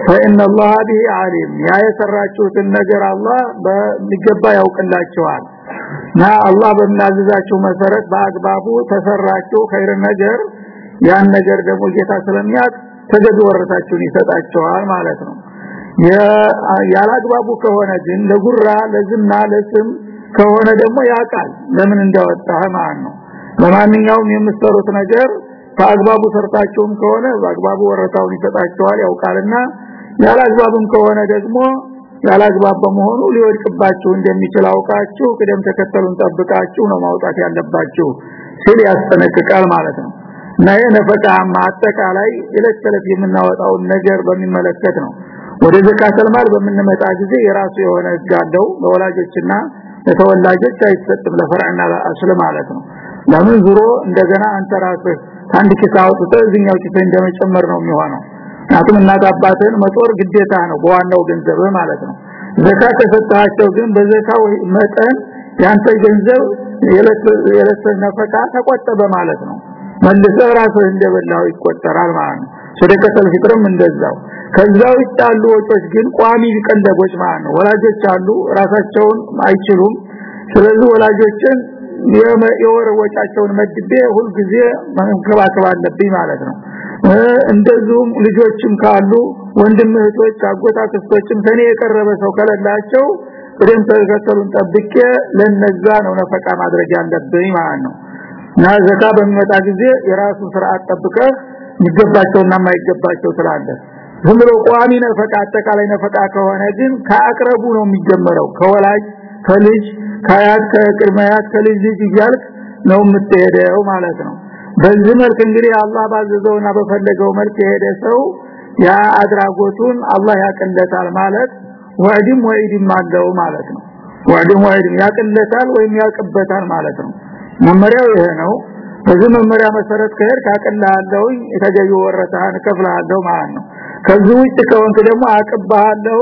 فإن الله به عليم ያ የሰራችሁትን ነገር አላህ በሚገባ ያውቅላችኋል ና አላህ በሚያዝዛችሁ መሰረት በአግባቡ ተሰራችሁ ኸይር ነገር ያን ነገር ደግሞ ጌታ ስለሚያውቅ ተገቢ ወረታችሁን ይሰጣችኋል ማለት ነው። ያላግባቡ ከሆነ ግን ለጉራ ለዝና ለስም ከሆነ ደግሞ ያውቃል ለምን እንዳወጣህ ማለት ነው። ለማንኛውም የምትሰሩት ነገር በአግባቡ ሰርታችሁም ከሆነ በአግባቡ ወረታውን ይሰጣችኋል ያውቃልና። ያላግባብም ከሆነ ደግሞ ያላግባብ በመሆኑ ሊወድቅባችሁ እንደሚችል አውቃችሁ ቅደም ተከተሉን ጠብቃችሁ ነው ማውጣት ያለባችሁ ሲል ያስጠነቅቃል ማለት ነው እና የነፈቃማ አጠቃላይ እለት ተለት የምናወጣውን ነገር በሚመለከት ነው። ወደ ዘካተል ማል በምንመጣ ጊዜ የራሱ የሆነ ህግ ለወላጆችና ለተወላጆች አይሰጥም ለፈርዕና ለአስል ማለት ነው። ለምን ዙሮ እንደገና አንተ ራስህ አንድ ኪስ አውጥተህ እዚህኛው እንደመጨመር ነው የሚሆነው። ምክንያቱም እናት አባትን መጦር ግዴታ ነው በዋናው ገንዘብ ማለት ነው። ዘካ ተሰጣቸው ግን በዘካው መጠን ያንተ ገንዘብ የለተ ነፈቃ ተቆጠበ ማለት ነው መልሰህ ራስህ እንደበላው ይቆጠራል ማለት ነው። ሰደቀተል ፊጥርም እንደዛው። ከዛ ውጭ ያሉ ወጮች ግን ቋሚ ቀለቦች ማለት ነው። ወላጆች አሉ ራሳቸውን አይችሉም። ስለዚህ ወላጆችን የወር ወጫቸውን መድቤ ሁሉ ጊዜ መንከባከብ አለብኝ ማለት ነው። እንደዚሁም ልጆችም ካሉ ወንድም እህቶች አጎታ ክስቶችም ከኔ የቀረበ ሰው ከሌላቸው ቅደም ተከተሉን ጠብቄ ለነዛ ነው ነፈቃ ማድረግ ያለብኝ ማለት ነው እና ዘካ በሚመጣ ጊዜ የራሱን ስርዓት ጠብቀህ ይገባቸውና የማይገባቸው ስላለ። ዝም ቋሚ ነፈቃ አጠቃላይ ነፈቃ ከሆነ ግን ከአቅረቡ ነው የሚጀመረው። ከወላጅ ከልጅ ከአያት ከቅድመያት ከልጅ ልጅ እያልክ ነው የምትሄደው ማለት ነው። በዚህ መልክ እንግዲህ አላህ ባዘዘውና በፈለገው መልክ የሄደ ሰው ያ አድራጎቱን አላህ ያቀለታል ማለት ወዕድም ወዒድም አለው ማለት ነው። ወዕድም ወዒድም ያቀለታል ወይም ያቀበታል ማለት ነው መመሪያው ይሄ ነው። በዚህ መመሪያ መሰረት ከሄድ ካቀላለሁ የተገዩ ወረታን ከፍላለሁ ማለት ነው። ከዚህ ውጭ ከሆንክ ደግሞ አቅባለሁ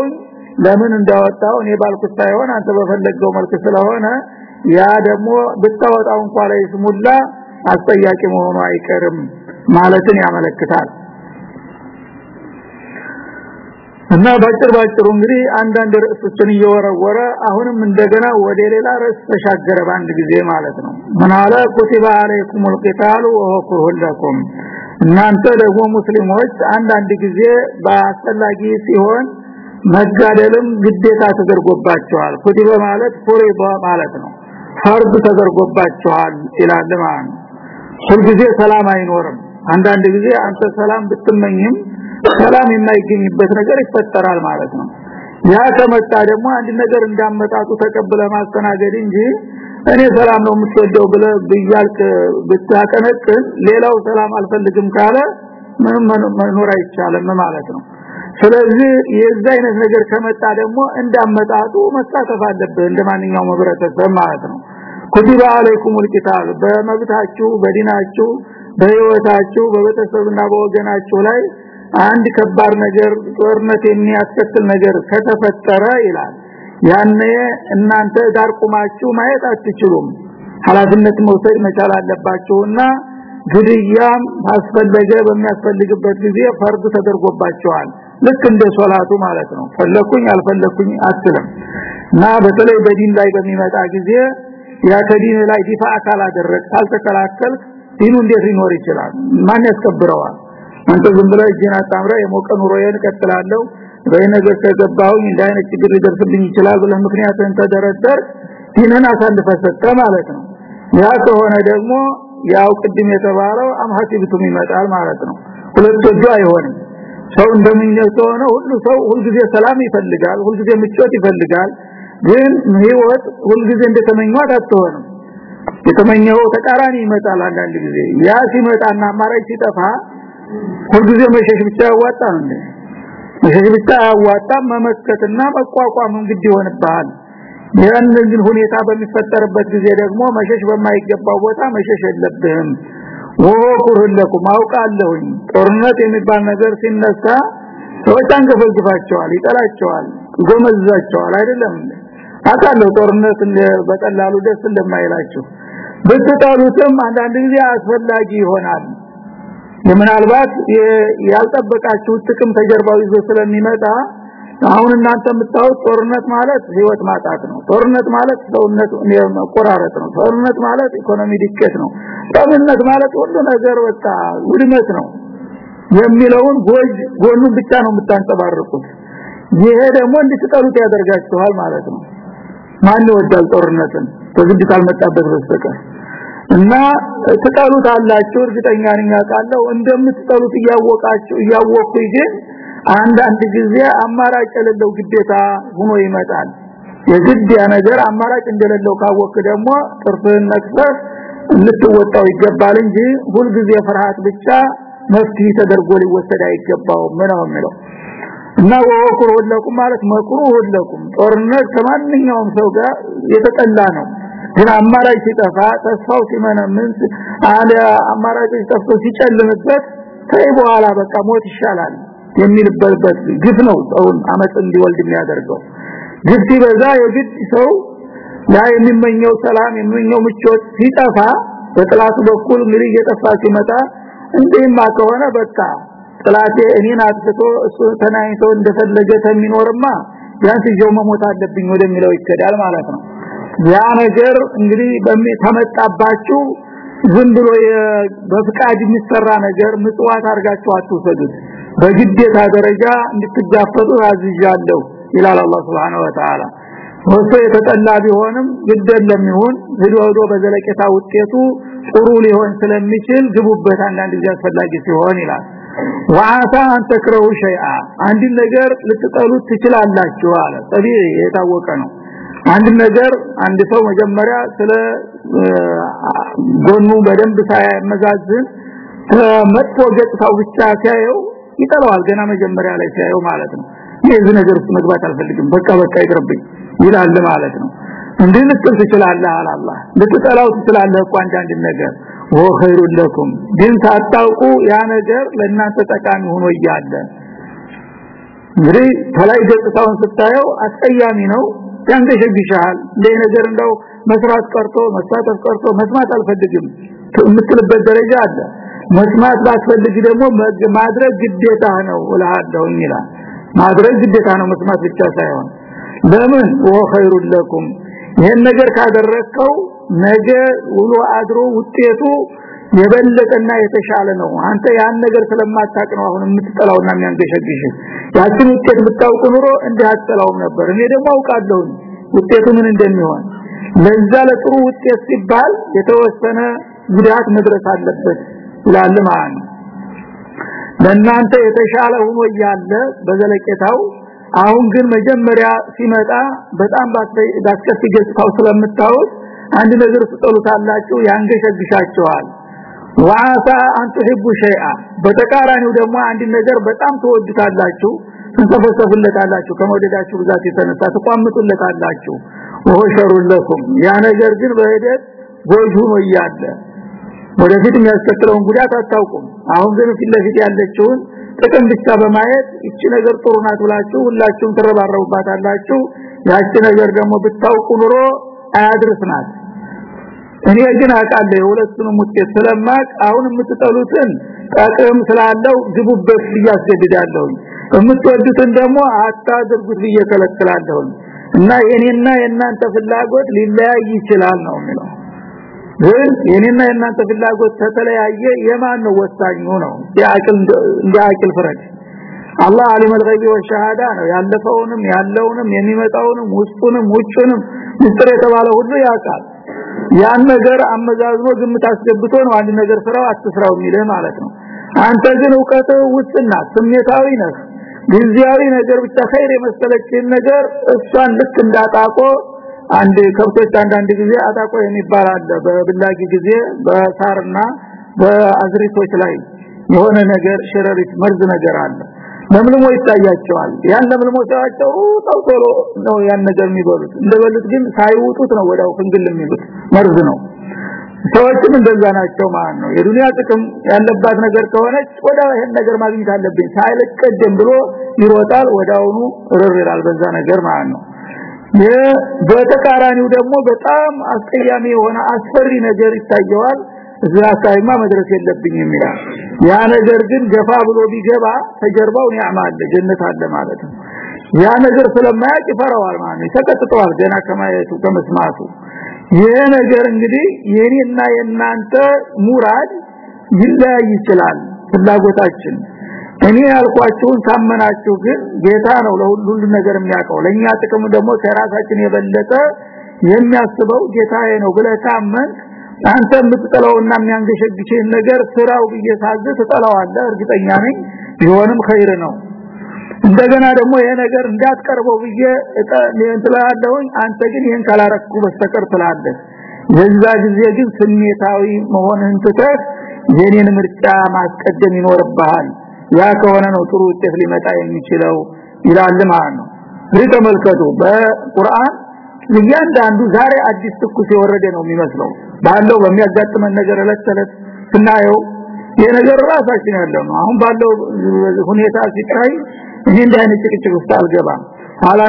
ለምን እንዳወጣው እኔ ባልኩት ሳይሆን አንተ በፈለገው መልክ ስለሆነ ያ ደግሞ ብታወጣው እንኳን ላይ ስሙላ አስጠያቂ መሆኑ አይቀርም ማለትን ያመለክታል እና ባጭር ባጭሩ እንግዲህ አንዳንድ ርዕሶችን እየወረወረ አሁንም እንደገና ወደ ሌላ ርዕስ ተሻገረ በአንድ ጊዜ ማለት ነው። ምን አለ? ኩቲባ ቂታሉ ወሁወ ኩርሁን ለኩም. እናንተ ደግሞ ሙስሊሞች አንዳንድ ጊዜ በአስፈላጊ ሲሆን መጋደልም ግዴታ ተደርጎባቸዋል። ኩቲበ ማለት ፎሪዶ ማለት ነው። ፈርድ ተደርጎባቸዋል ይላል ማለት ሁልጊዜ ሰላም አይኖርም። አንዳንድ ጊዜ አንተ ሰላም ብትመኝም ሰላም የማይገኝበት ነገር ይፈጠራል ማለት ነው። ያ ከመጣ ደግሞ አንድ ነገር እንዳመጣጡ ተቀብለ ማስተናገድ እንጂ እኔ ሰላም ነው የምትወደው ብለ ብያልክ ብታቀነቅን ሌላው ሰላም አልፈልግም ካለ ምንም መኖር አይቻልም ማለት ነው። ስለዚህ የዛ አይነት ነገር ከመጣ ደግሞ እንዳመጣጡ መሳተፍ አለብህ እንደማንኛውም ህብረተሰብ ማለት ነው። ኩቲባ አለይኩሙል ቂታል በመብታችሁ በዲናችሁ በህይወታችሁ በቤተሰብና በወገናችሁ ላይ አንድ ከባድ ነገር ጦርነት የሚያስከትል ነገር ከተፈጠረ ይላል። ያኔ እናንተ ዳር ቁማችሁ ማየት አትችሉም። ሐላፊነት መውሰድ መቻል አለባችሁና ግድያም አስፈለገ በሚያስፈልግበት ጊዜ ፈርድ ተደርጎባቸዋል። ልክ እንደ ሶላቱ ማለት ነው። ፈለኩኝ አልፈለኩኝ አትልም። እና በተለይ በዲን ላይ በሚመጣ ጊዜ ያ ከዲን ላይ ዲፋ አካል አደረግ ካልተከላከል ዲኑ እንዴት ሊኖር ይችላል? ማን ያስከብረዋል አንተ ዝም ብለህ እጅን አጣምረ የሞቀ ኑሮዬን ቀጥላለሁ ወይ ነገር ከገባው እንደ ችግር ሊደርስብኝ ይችላል ብለህ ምክንያትን ተደረደር ዲንን አሳልፈ ሰጠ ማለት ነው። ያ ከሆነ ደግሞ ያው ቅድም የተባለው አምሐሲብቱም ይመጣል ማለት ነው። ሁለት ወጆ አይሆንም። ሰው እንደምኞት ሆነ ሁሉ ሰው ሁልጊዜ ሰላም ይፈልጋል ሁልጊዜ ምቾት ይፈልጋል። ግን ህይወት ሁልጊዜ እንደተመኘው አትሆንም። የተመኘው ተቃራኒ ይመጣል አንዳንድ ጊዜ። ያ ሲመጣና አማራጭ ሲጠፋ ሁልጊዜ መሸሽ ብቻ ያዋጣል እንዴ? መሸሽ ብቻ ያዋጣም መመከትና መቋቋም እንግዲህ ይሆንብሃል። ያንን ሁኔታ በሚፈጠርበት ጊዜ ደግሞ መሸሽ በማይገባው ቦታ መሸሽ የለብህም። ወቁርለኩም አውቃለሁኝ። ጦርነት የሚባል ነገር ሲነሳ ሰዎች አንገፈልግፋቸዋል ይጠላቸዋል ጎመዛቸዋል አይደለም አቃለው ጦርነት በቀላሉ ደስ እንደማይላችሁ። ብትጠሉትም አንዳንድ ጊዜ አስፈላጊ ይሆናል ምናልባት ያልጠበቃችሁ ጥቅም ተጀርባው ይዞ ስለሚመጣ አሁን እናንተ የምታውቁት ጦርነት ማለት ህይወት ማጣት ነው። ጦርነት ማለት ሰውነት መቆራረጥ ነው። ጦርነት ማለት ኢኮኖሚ ድቀት ነው። ጦርነት ማለት ሁሉ ነገር ወጣ ውድመት ነው የሚለውን ጎጅ ጎኑን ብቻ ነው የምታንጸባርቁት። ይሄ ደግሞ እንድትጠሉት ያደርጋችኋል ማለት ነው። ማን ይወዳል ጦርነትን? በግድ ካልመጣበት በስተቀር እና ትጠሉት አላችሁ እርግጠኛ ነኝ አውቃለሁ። እንደምትጠሉት እያወቃችሁ እያወቁ ግን አንዳንድ ጊዜ አማራጭ የሌለው ግዴታ ሆኖ ይመጣል። የግድ ያ ነገር አማራጭ እንደሌለው ካወቅ ደግሞ ጥርፍህን ነክሰህ ልትወጣው ይገባል እንጂ ሁልጊዜ ፍርሃት ብቻ መፍትሄ ተደርጎ ሊወሰድ አይገባውም ነው የሚለው እና ወኩሩ ለኩም ማለት መክሩ ለኩም ጦርነት ከማንኛውም ሰው ጋር የተጠላ ነው ግን አማራጭ ሲጠፋ ተስፋው ሲመነምን አለ አማራጭ ጠፍቶ ሲጨልምበት ከይ በኋላ በቃ ሞት ይሻላል የሚልበት ግፍ ነው ሰውን አመጽ እንዲወልድ የሚያደርገው። ግፍ ሲበዛ የግድ ሰው ያ የሚመኘው ሰላም የሚመኘው ምቾት ሲጠፋ በጥላቱ በኩል እንግዲህ እየጠፋ ሲመጣ እንዴማ ከሆነ በቃ ጥላቴ እኔን አጥፍቶ እሱ ተናይቶ እንደፈለገ ተሚኖርማ ቢያንስ ይዤው መሞት አለብኝ ወደሚለው ይከዳል ማለት ነው ያ ነገር እንግዲህ ተመጣባችሁ ዝም ብሎ በፍቃድ የሚሰራ ነገር ምጽዋት አርጋችሁ አትወሰዱት በግዴታ ደረጃ እንድትጋፈጡ አዝዣለሁ ይላል አላህ Subhanahu Wa Ta'ala ወሰ የተጠላ ቢሆንም ግደለም ይሁን ሄዶ ሄዶ ውጤቱ ጥሩ ሊሆን ስለሚችል ግቡበት አንዳንድ ጊዜ አስፈላጊ ሲሆን ይላል። ወአታ አንተ ክረው ሸይአ አንድ ነገር ልትጠሉት ትችላላችሁ አለ። ጠቢ የታወቀ ነው አንድ ነገር አንድ ሰው መጀመሪያ ስለ ጎኑ በደንብ ሳያመዛዝን መጥፎ ገጽታው ብቻ ሲያየው ይጠላዋል። ገና መጀመሪያ ላይ ሲያየው ማለት ነው። የዚህ ነገር ውስጥ መግባት አልፈልግም። በቃ በቃ ይቅርብኝ ይላል ማለት ነው። እንዲህ ልትል ትችላለህ አላህ። ልትጠላው ትችላለህ እኮ አንዳንድ ነገር። ወ ኸይሩ ለኩም። ግን ሳታውቁ ያ ነገር ለእናንተ ጠቃሚ ሆኖ እያለ እንግዲህ ከላይ ገጽታውን ስታየው አስቀያሚ ነው ያንገሸግሻል ለይ ነገር እንደው መስራት ቀርቶ መሳተፍ ቀርቶ መስማት አልፈልግም። የምትልበት ደረጃ አለ። መስማት ባትፈልግ ደግሞ ማድረግ ግዴታ ነው እልሃለሁ ይላል። ማድረግ ግዴታ ነው መስማት ብቻ ሳይሆን። ለምን? ወኸይሩ ለኩም። ይሄን ነገር ካደረከው ነገ ውሎ አድሮ ውጤቱ የበለጠና የተሻለ ነው። አንተ ያን ነገር ስለማታቅ ነው አሁን የምትጠላውና የሚያንገሸግሽ ያችን ውጤት ብታውቅ ኑሮ እንዲህ አትጠላውም ነበር። እኔ ደግሞ አውቃለሁ ውጤቱ ምን እንደሚሆን። ለዛ ለጥሩ ውጤት ሲባል የተወሰነ ጉዳት መድረስ አለበት ይላል ማለት ነው ለእናንተ የተሻለ ሆኖ እያለ በዘለቄታው አሁን ግን መጀመሪያ ሲመጣ በጣም ባስከፊ ገጽታው ስለምታውቅ አንድ ነገር ትጠሉታላችሁ ያንገሸግሻቸዋል ወአሳ አን ትحቡ ሸይአ። በተቃራኒው ደግሞ አንድ ነገር በጣም ተወዱታላችሁ ትንሰፈሰፉለታላችሁ ከመውደዳችሁ ብዛት የተነሳ ተቋምጡለታላችሁ ወሆ ያ ነገር ግን በሂደት ጎጅ ሆኖ እያለ ወደፊት የሚያስከትለውን ጉዳት አታውቁም። አሁን ግን ፊት ለፊት ያለችውን ጥቅም ብቻ በማየት እቺ ነገር ጥሩ ናት ብላችሁ ሁላችሁም ተረባረቡባታላችሁ ያቺ ነገር ደግሞ ብታውቁ ኑሮ አያድርስናት እኔ ግን አውቃለሁ የሁለቱንም ውጤት ስለማቅ አሁን የምትጠሉትን ጥቅም ስላለው ግቡበት ብያስገድዳለሁ የምትወዱትን ደግሞ አታድርጉት ብየከለክላለሁ እና የኔና የናንተ ፍላጎት ሊለያይ ይችላል ነው የሚለው ግን የኔና የናንተ ፍላጎት ተተለያየ የማን ነው ወሳኙ ነው ያቅል እንዲያቅል ፍረድ አላህ አሊም الغيب والشهاده ነው ያለፈውንም ያለውንም የሚመጣውንም ውስጡንም ውጭንም ምስጥር የተባለ ሁሉ ያውቃል ያን ነገር አመዛዝኖ ግምት አስገብቶ ነው አንድ ነገር ስራው አትስራው የሚልህ ማለት ነው። አንተ ግን እውቀት ውስጥና ስሜታዊ ነህ። ጊዜያዊ ነገር ብቻ ኸይር የመሰለችን ነገር እሷን ልክ እንዳጣቆ አንድ ከብቶች አንዳንድ ጊዜ አጣቆ የሚባል አለ። በብላጊ ጊዜ በሳርና በአዝሪቶች ላይ የሆነ ነገር ሸረሪት መርዝ ነገር አለ ለምልሞ ይታያቸዋል። ያን ለምልሞ ሳያቸው ተውቶሎ ነው ያን ነገር የሚበሉት። እንደበሉት ግን ሳይውጡት ነው ወዳው ፍንግል የሚሉት። መርዝ ነው። ሰዎችም እንደዛ ናቸው ማለት ነው። የዱንያ ጥቅም ያለባት ነገር ከሆነች ወዳ ይሄን ነገር ማግኘት አለብኝ ሳይልቀደም ብሎ ይሮጣል ወዳውኑ ርር ይላል በዛ ነገር ማለት ነው። በተቃራኒው ደግሞ በጣም አስቀያሚ የሆነ አስፈሪ ነገር ይታየዋል እዛ አካባቢማ መድረስ የለብኝም ይላል። ያ ነገር ግን ገፋ ብሎ ቢገባ ተጀርባው ኒዕማ ጀነት አለ ማለት ነው። ያ ነገር ስለማያውቅ ይፈራዋል ማለት ነው። ተቀጥተዋል ገና ከማየቱ ከመስማቱ። ይሄ ነገር እንግዲህ የኔና የናንተ ሙራድ ይለያይ ይችላል ፍላጎታችን። እኔ ያልኳችሁን ታመናችሁ ግን ጌታ ነው ለሁሉ ነገር የሚያውቀው። ለኛ ጥቅሙ ደግሞ ከራሳችን የበለጠ የሚያስበው ጌታዬ ነው ብለህ ታመን አንተ የምትጠላውና የሚያንገሸግሽን ነገር ስራው ብየሳዝ ትጠላዋለህ። እርግጠኛ ነኝ ቢሆንም ኸይር ነው። እንደገና ደግሞ ይሄ ነገር እንዳትቀርበው ብዬ እንትላለሁኝ። አንተ ግን ይሄን ካላረኩ በስተቀር ትላለህ። የዛ ጊዜ ግን ስሜታዊ መሆንህን ትተህ የኔን ምርጫ ማስቀደም ይኖርብሃል። ያ ከሆነ ነው ጥሩ ውጤት ሊመጣ የሚችለው ይላል ማለት ነው። ተመልከቱ። በቁርአን እያንዳንዱ ዛሬ አዲስ ትኩስ የወረደ ነው የሚመስለው ባለው በሚያጋጥመን ነገር እለት ስናየው ይሄ ነገር ራሳችን ያለው ነው አሁን ባለው ሁኔታ ሲታይ እኔ እንደ አይነት ጭቅጭቅ ውስጥ አልገባም።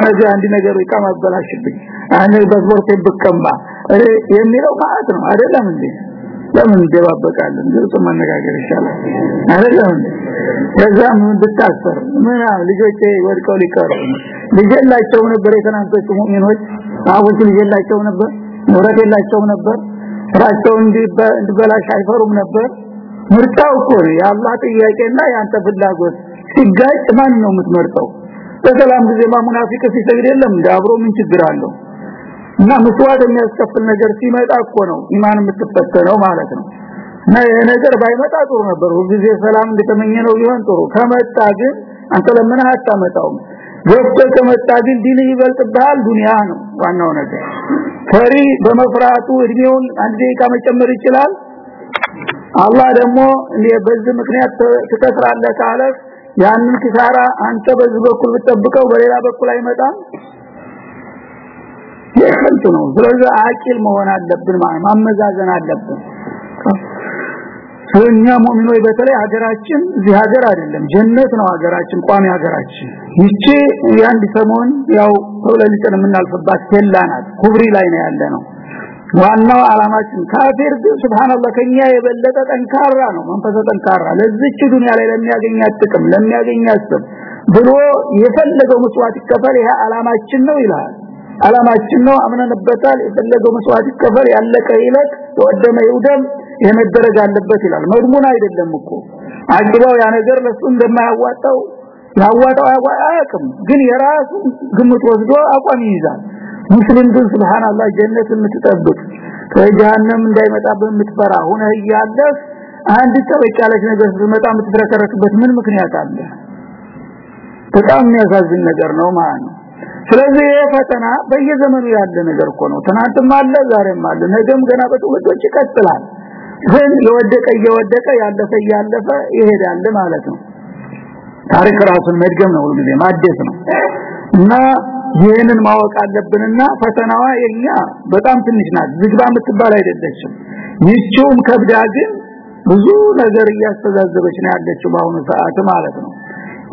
ነገር አንድ ነገር ይቃም አበላሽብኝ አንድ በስፖርት ብቀማ የሚለው ማለት ነው። አይደለም እንዴ? ለምን እንደባበቃለን? ግልጽ መነጋገር ይሻላል። አይደለም ከዛም ብታሰር ምን ልጆቼ ወድቀው ሊቀሩ ልጅላቸው ነበር የተናንተች ሙእሚኖች አሁን ልጅላቸው ነበር ኑረት የላቸው ነበር ራቸው እንዲበላሽ አይፈሩም ነበር። ምርጫው እኮ የአላህ ጥያቄና ያንተ ፍላጎት። ሲጋጭ ማን ነው የምትመርጠው? በሰላም ጊዜ ሙናፊቅ ሲሰግድ የለም አብሮ ምን ችግር አለው? እና መስዋዕት የሚያስከፍል ነገር ሲመጣ እኮ ነው ኢማን የምትፈተነው ማለት ነው። እና ይሄ ነገር ባይመጣ ጥሩ ነበር። ሁልጊዜ ሰላም እንደተመኘ ነው ቢሆን ጥሩ። ከመጣ ግን አንተ ለምን አታመጣውም ገብቶ ከመጣ ግን ዲን ይበልጥብሃል ዱንያ ነው ዋናው ነገር። ፈሪ በመፍራቱ እድሜውን አንድ ደቂቃ መጨመር ይችላል። አላህ ደግሞ በዚህ ምክንያት ትከስራለህ ካለ ያንን ኪሳራ አንተ በዚህ በኩል ብትጠብቀው በሌላ በኩል አይመጣም። የከንቱ ነው። ስለዚህ አቂል መሆን አለብን ማመዛዘን አለብን እኛ ሙእሚኖች በተለይ ሀገራችን እዚህ ሀገር አይደለም ጀነት ነው ሀገራችን ቋሚ ሀገራችን። ይቺ የአንድ ሰሞን ያው ተውለልጨን የምናልፍባት ኬላ ናት ኩብሪ ላይ ነው ያለ ነው ዋናው አላማችን ካፊር ግን ሱብሃንአላህ ከኛ የበለጠ ጠንካራ ነው መንፈሰ ጠንካራ። ለዚች ዱንያ ላይ ለሚያገኛት ጥቅም ለሚያገኛት ስም ብሎ የፈለገው መስዋዕት ይከፈል ይሄ አላማችን ነው ይላል። አላማችን ነው አምነንበታል። የፈለገው መስዋዕት ይከፈል ያለቀ ይለቅ ተወደመ ይውደም ይሄ መደረግ አለበት ይላል። መድሙን አይደለም እኮ። አቂባው ያ ነገር ለሱ እንደማያዋጣው ያዋጣው አያውቅም። ግን የራሱ ግምት ወስዶ አቋም ይይዛል። ሙስሊም ግን ሱብሃንአላህ ጀነት የምትጠብቅ ከጀሃነም እንዳይመጣብህ የምትፈራ ሆነ እያለህ አንድ ጠበቅ ያለች ነገር ስትመጣ የምትፈረከረክበት ምን ምክንያት አለ? በጣም የሚያሳዝን ነገር ነው ማለት ነው። ስለዚህ ፈተና በየዘመኑ ያለ ነገር እኮ ነው። ትናንትም አለ ዛሬም አለ። ነገም ገና በትውልዶች ይቀጥላል ግን የወደቀ እየወደቀ ያለፈ እያለፈ ይሄዳል ማለት ነው። ታሪክ ራሱን መድገም ነው ሁልጊዜ ማደስ ነው። እና ይህንን ማወቅ አለብንና ፈተናዋ የኛ በጣም ትንሽ ናት። ዝግባ የምትባል አይደለችም። ይቺውም ከብዳ ግን ብዙ ነገር እያስተዛዘበች ነው ያለችው በአሁኑ ሰዓት ማለት ነው።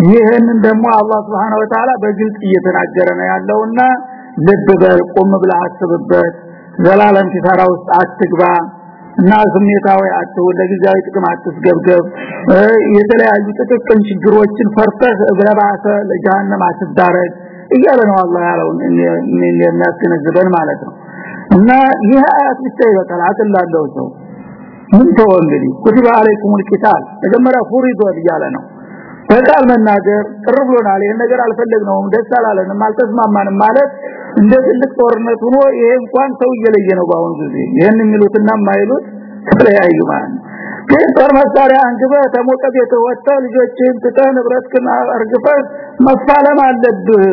ይህንን ደግሞ አላህ Subhanahu Wa Ta'ala በግልጽ እየተናገረ ነው ያለውና ልብ በል ቆም ብለህ አስብበት። ዘላለም ኪሳራ ውስጥ አትግባ እና ስሜታዊ አትሁን ለጊዜያዊ ጥቅም አትስገብገብ የተለያዩ ጥቅቅን ችግሮችን ፈርተህ በባሰ ለጀሃነም አትዳረግ እያለ ነው አላህ ያለው የሚያስገነዝበን ማለት ነው። እና ይህ አያት ብቻ ይበቃል አጥላለው ሰው። ምን ተው እንግዲህ ኩቲባ አለይኩሙል ቂታል መጀመሪያ ፉሪዶን እያለ ነው። በቃል መናገር ጥር ብሎናል ይሄን ነገር አልፈለግነውም ደስ አላለንም አልተስማማንም ማለት እንደ ትልቅ ጦርነት ሆኖ ይሄ እንኳን ሰው እየለየ ነው ባሁን ጊዜ። ይሄን የሚሉትና ማይሉት ተለያዩ ማለት ግን ጦር መሳሪያ አንግበ ተሞቀ ቤት ወጣ ልጆችን ትተህ ንብረትህን አርግፈህ መፋለም አለብህ።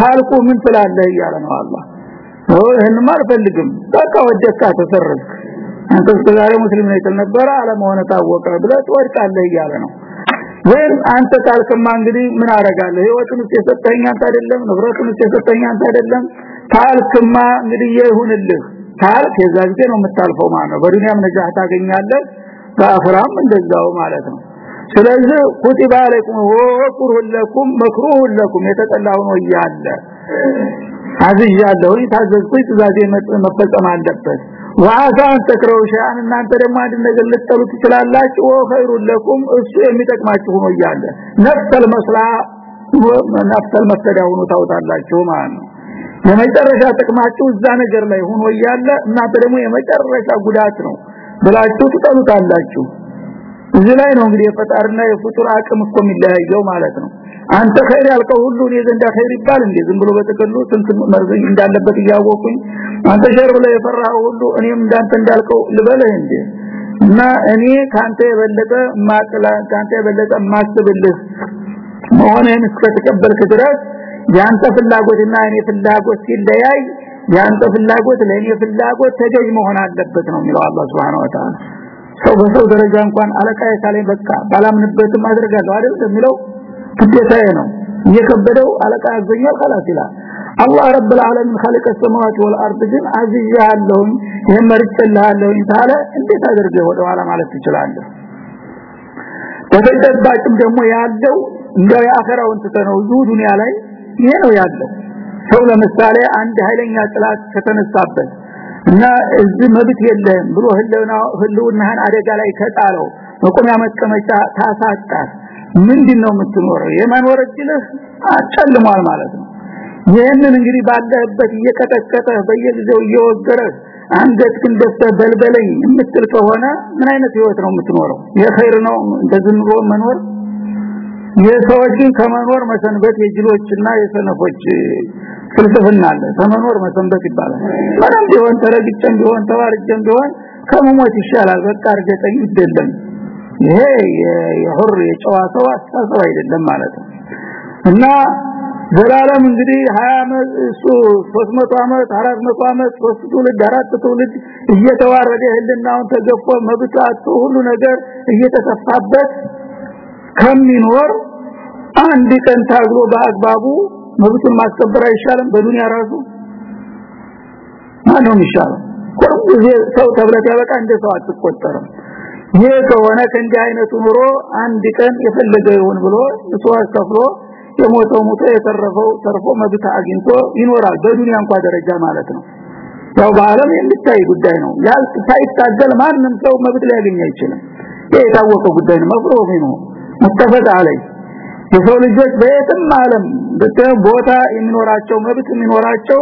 ታልቁ ምን ትላለህ? እያለ ነው አላህ። ይሄንማ አልፈልግም። በቃ ወደካ ተሰረክ አንተ ዛሬ ሙስሊም ነህ ተነበረ አለመሆነ ታወቀ ብለህ ትወድቃለህ እያለ ነው። ወይም አንተ ታልከማ እንግዲህ ምን አረጋለህ ህይወቱን የሰጠኝ አንተ አይደለም ንብረቱን የሰጠኝ አንተ አይደለም ታልክማ እንግዲህ ይሁንልህ ታልክ የዛ ነው የምታልፈው ማለት ነው። በዱንያም ነጃህ ታገኛለህ በአኽራም እንደዛው ማለት ነው። ስለዚህ ኩቲባ አለይኩም ወቁሩ ለኩም መክሩሁ ለኩም የተጠላው ነው ይያለ አዝያለሁ ታዘዝኩኝ ትእዛዜ መፈጸም አለበት። ወአሳ ተክረው ሻን እናንተ ደግሞ አንድ ነገር ልትጠሉ ትችላላችሁ። ወኸይሩ ለኩም እሱ የሚጠቅማችሁ ሆኖ እያለ ነፍሰል መስላ ነፍሰል ሆኖ ታውታላችሁ ማለት ነው የመጨረሻ ጥቅማችሁ እዛ ነገር ላይ ሆኖ እያለ እናንተ ደግሞ የመጨረሻ ጉዳት ነው ብላችሁ ትጠሉታላችሁ እዚህ ላይ ነው እንግዲህ የፈጣሪና የፍጡር አቅም እኮ የሚለያየው ማለት ነው። አንተ ኸይር ያልከው ሁሉ እኔ ዘንዳ ኸይር ይባል እንዴ? ዝም ብሎ በተቀሉ ስንት መርዝ እንዳለበት እያወቁኝ አንተ ሸር ብለህ የፈራው ሁሉ እኔም እንዳንተ እንዳልከው ልበልህ እንዴ? እና እኔ ካንተ የበለጠ ማቅላ ካንተ የበለጠ ማስብልህ መሆንህን እስከተቀበልክ ድረስ ያንተ ፍላጎትና እኔ ፍላጎት ሲለያይ ያንተ ፍላጎት ለእኔ ፍላጎት ተገዥ መሆን አለበት ነው የሚለው አላህ Subhanahu Wa Ta'ala ሰው በሰው ደረጃ እንኳን አለቃ የካለኝ በቃ ባላምንበትም አድርጋለሁ አይደል የሚለው ግዴታዬ ነው እየከበደው አለቃ ያዘኛል خلاص ይላል አላህ ረብ العالمين خلق السماوات والارض ግን አዝያለሁ ይሄን መርጬልሃለሁ ታለ እንዴት አድርገህ ወደ ኋላ ማለት ትችላለህ ተተጨባጭም ደግሞ ያለው እንደ የአኸራውን ተተነው ዱንያ ላይ ይሄ ነው ያለው። ሰው ለምሳሌ አንድ ኃይለኛ ጥላት ከተነሳበት እና እዚህ መብት የለም ብሎ ህልውናህን አደጋ ላይ ከጣለው መቆሚያ መቀመጫ ታሳጣ ምንድነው የምትኖረው? የመኖር እድልህ አጨልሟል ማለት ነው። ይህንን እንግዲህ ባለህበት እየቀጠቀጠ በየጊዜው እየወገረ አንገት ክንደስተ በልበለኝ የምትል ከሆነ ምን አይነት ህይወት ነው የምትኖረው? የኸይር ነው? እንደዚህ ኑሮ መኖር የሰዎች ግን ከመኖር መሰንበት የጅሎችና የሰነፎች ፍልስፍና አለ። ከመኖር መሰንበት ይባላል። ምንም ቢሆን ተረግጨም ቢሆን ተዋርጀም ቢሆን ከመሞት ይሻላል። በቃ እርግጠኝ አይደለም ይሄ የሁር የጨዋ ሰው አስተሳሰብ አይደለም ማለት ነው። እና ዘላለም እንግዲህ 20 አመት እሱ 300 አመት 400 አመት 3 ትውልድ ትውልድ እየተዋረደ ህልናውን ተገፎ መብታቱ ሁሉ ነገር እየተሰፋበት ከሚኖር አንድ ቀን ታግሎ በአግባቡ መብቱን ማስከበር አይሻልም? በዱንያ ራሱ ማነው የሚሻለው? ሁሉ ሰው ተብለት ያበቃ እንደ ሰው አትቆጠርም። ይሄ ከሆነ ከእንዲህ አይነቱ ኑሮ አንድ ቀን የፈለገው ይሁን ብሎ እሱ አስከፍሎ የሞተው ሞቶ የተረፈው ተርፎ መብት አግኝቶ ይኖራል። በዱንያ እንኳን ደረጃ ማለት ነው። ያው በአለም የሚታይ ጉዳይ ነው። ያል ሳይታገል ማንም ሰው መብት ሊያገኝ አይችልም። ይሄ የታወቀ ጉዳይ ነው። መፍሮም ነው ሙተፈቅ አለይ የሰው ልጆች በየትም ዓለም ቦታ የሚኖራቸው መብት የሚኖራቸው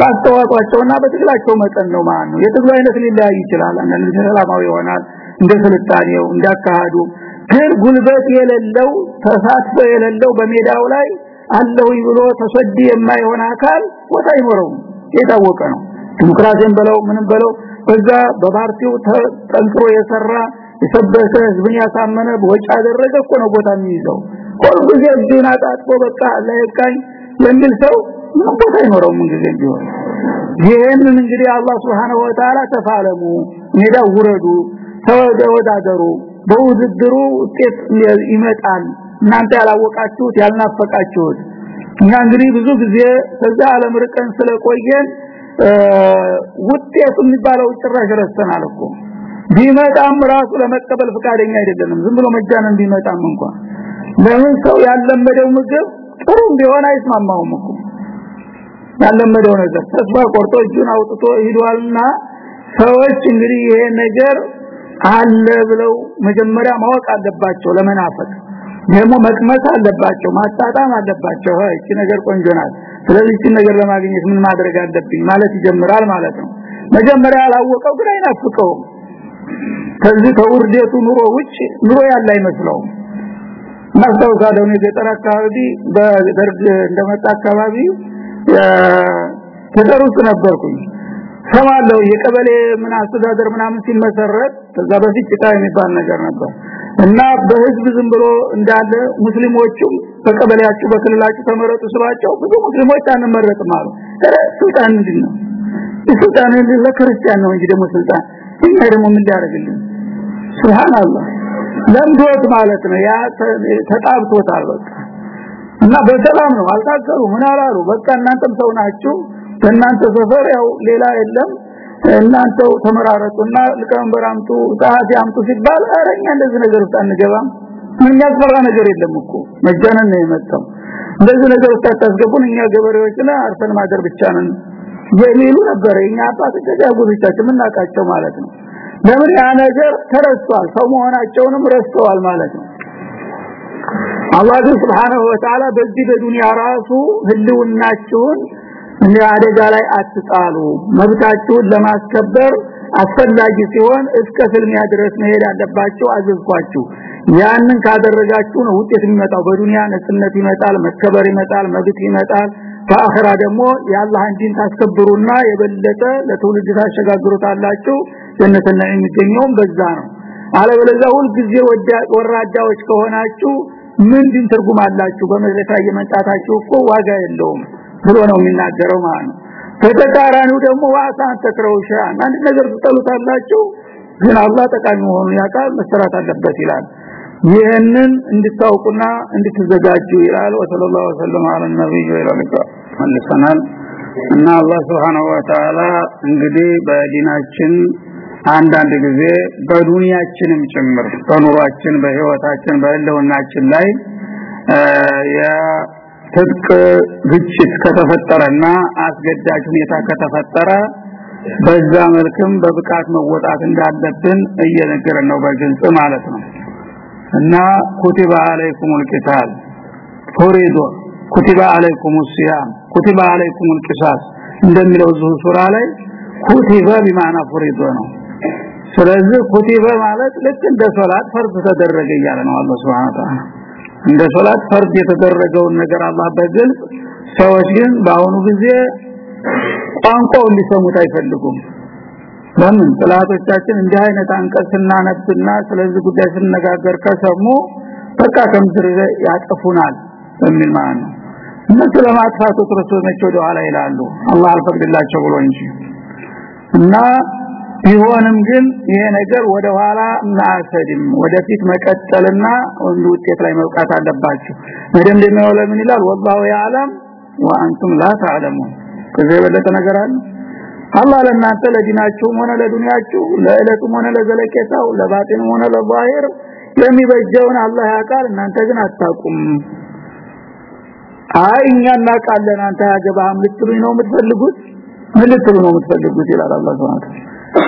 ባስተዋጧቸውና በትግላቸው መጠን ነው ማለት ነው። የትግሉ አይነት ሊለያይ ይችላል። አንዳንድ ሰላማዊ ይሆናል እንደ ስልጣኔው እንዳካሃዱ ግን ጉልበት የሌለው ተሳትፎ የሌለው በሜዳው ላይ አለው ብሎ ተሰዲ የማይሆን አካል ቦታ አይኖረውም። የታወቀ ነው። ዲሞክራሲን በለው ምንም በለው በዛ በፓርቲው ጠንክሮ የሰራ የሰበከ ህዝብን ያሳመነ ወጪ ያደረገ እኮ ነው ቦታ የሚይዘው። ሁልጊዜ እጁን አጣጥፎ በቃ ለይቃኝ የሚል ሰው ምንም ቦታ አይኖረውም እንግዲህ ቢሆን። ይህንን እንግዲህ አላህ Subhanahu Wa Ta'ala ተፋለሙ ሜዳ ውረዱ ተወዳደሩ በውድድሩ ውጤት ይመጣል። እናንተ ያላወቃችሁት ያልናፈቃችሁት። እኛ እንግዲህ ብዙ ጊዜ ከዛ ዓለም ርቀን ስለቆየን ውጤቱ የሚባለው ጭራሽ ረስተናል እኮ ቢመጣም ራሱ ለመቀበል ፍቃደኛ አይደለንም። ዝም ብሎ መጃነን ቢመጣም እንኳን ለምን ሰው ያለመደው ምግብ ጥሩ ቢሆን አይስማማውም እኮ። ያለመደው ነገር ተስፋ ቆርጦ እጁን አውጥቶ ሂዷልና ሰዎች እንግዲህ ይሄ ነገር አለ ብለው መጀመሪያ ማወቅ አለባቸው ለመናፈቅ። ደግሞ መቅመስ አለባቸው ማጣጣም አለባቸው። እቺ ነገር ቆንጆ ናት ስለዚህ እቺ ነገር ለማግኘት ምን ማድረግ አለብኝ? ማለት ይጀምራል ማለት ነው። መጀመሪያ ያላወቀው ግን አይናፍቀውም ከዚህ ከውርደቱ ኑሮ ውጭ ኑሮ ያለ አይመስለውም። ማስታወሳለሁ እኔ ገጠር አካባቢ በደርግ እንደመጣ አካባቢ ገጠር ነበርኩኝ። ሰማለው የቀበሌ ምን አስተዳደር ምናምን ሲመሰረት ከዛ በፊት ጭቃ የሚባል ነገር ነበር እና በህዝብ ዝም ብሎ እንዳለ ሙስሊሞቹም በቀበሌያችሁ በክልላችሁ ተመረጡ ስሏቸው ብዙ ሙስሊሞች አንመረጥም አሉ። ስልጣን ምንድነው? ስልጣን ለክርስቲያን ነው እንጂ ደግሞ ስልጣን እኛ ደግሞ ምን ሊያደርግልን ሱብሃንአላህ። ለምዶት ማለት ነው። ያ ተጣብቶታል በቃ። እና በሰላም ነው። አልታገሩ ምን አላሉ? በቃ እናንተም ሰው ናችሁ። በእናንተ ሰፈር ያው ሌላ የለም። እናንተው ተመራረጡና ሊቀመንበር አምጡ ጸሐፊ አምጡ ሲባል አረኛ እንደዚህ ነገር ውስጥ አንገባም። ምን ያስፈራ ነገር የለም እኮ። መጃነን ነው የመጣው። እንደዚህ ነገር ውስጥ እኛ ገበሬዎችና አርሰን ማደር ብቻ ነን የሚሉ ነበር የኛ አባቶች ያጉልቻቸው ምናቃቸው ማለት ነው። ለምን ያ ነገር ተረስቷል? ሰው መሆናቸውንም ረስተዋል ማለት ነው። አላህ Subhanahu Wa Ta'ala በዚህ በዱንያ ራሱ ህልውናችሁን አደጋ ላይ አትጣሉ። መብታችሁን ለማስከበር አስፈላጊ ሲሆን እስከ ፍልሚያ ድረስ መሄድ አለባችሁ። አዘዝኳችሁ። ያንን ካደረጋችሁ ነው ውጤት የሚመጣው። በዱንያ ነጽነት ይመጣል መከበር ይመጣል መብት ይመጣል በአኺራ ደግሞ የአላህን ዲን ታስከብሩና የበለጠ ለትውልድ ታሸጋግሩታላችሁ። ጀነትና የሚገኘውም በዛ ነው። አለበለዚያ ሁል ጊዜ ወራዳዎች ከሆናችሁ ምንድን ትርጉም አላችሁ? በመድረክ ላይ የመጣታችሁ እኮ ዋጋ የለውም ብሎ ነው የሚናገረው ማለት ነው። ደግሞ ዋሳን ተክረውሻ አንድ ነገር ትጠሉታላችሁ ግን አላህ ጠቃሚ መሆኑን ያውቃል መሰራት አለበት ይላል ይህንን እንድታውቁና እንድትዘጋጁ ይላል። ወሰለላሁ ዐለይሂ ወሰለም ነብዩ ወይላልካ መልሰናል። እና አላህ Subhanahu Wa እንግዲህ በዲናችን አንዳንድ ጊዜ በዱንያችንም ጭምር በኑሯችን በህይወታችን በህልውናችን ላይ የትጥቅ ግጭት ከተፈጠረና አስገዳጅ ሁኔታ ከተፈጠረ በዛ መልክም በብቃት መወጣት እንዳለብን እየነገረን ነው በግልጽ ማለት ነው እና ኩቲባ አለይኩሙል ቂታል ፎሪዶ ኩቲባ አለይኩሙስ ሲያም ኩቲባ አለይኩሙል ቂሳስ እንደሚለው ዙ ሱራ ላይ ኩቲባ በማዕና ፎሪዶ ነው። ስለዚህ ኩቲባ ማለት ልክ እንደ ሶላት ፈርድ ተደረገ እያለ ነው አላህ Subhanahu Ta'ala እንደ ሶላት ፈርድ የተደረገውን ነገር አላህ በግልጽ ሰዎች ግን በአሁኑ ጊዜ ቋንቋውን ሊሰሙት አይፈልጉም ለምን? ጥላቶቻችን እንዲህ አይነት አንቀጽ ስናነብና ስለዚህ ጉዳይ ስንነጋገር ከሰሙ በቃ ከምድር ያጠፉናል በሚል ማለት ነው። እነሱ ለማጥፋት ክርስቶስ ወደ ኋላ ይላሉ? አላህ አልፈቅድላቸው ብሎ እንጂ። እና ቢሆንም ግን ይሄ ነገር ወደ ኋላ ማሰድም ወደፊት መቀጠልና ወንድ ውጤት ላይ መብቃት አለባችሁ። መደምደሚያው ለምን ይላል? ወላሁ ያለም ወአንቱም ላ ተዕለሙን። ከዚህ የበለጠ ነገር አለ አላህ ለእናንተ ለዲናችሁም ሆነ ለዱንያችሁ ለዕለቱም ሆነ ለዘለቄታው ለባጢንም ሆነ ለዛሂር የሚበጀውን አላህ ያውቃል። እናንተ ግን አታውቁም። አይ እኛ እናውቃለን። አንተ ያገባህም ልትሉኝ ነው የምትፈልጉት? ምን ልትሉ ነው የምትፈልጉት? ይላል አላህ Subhanahu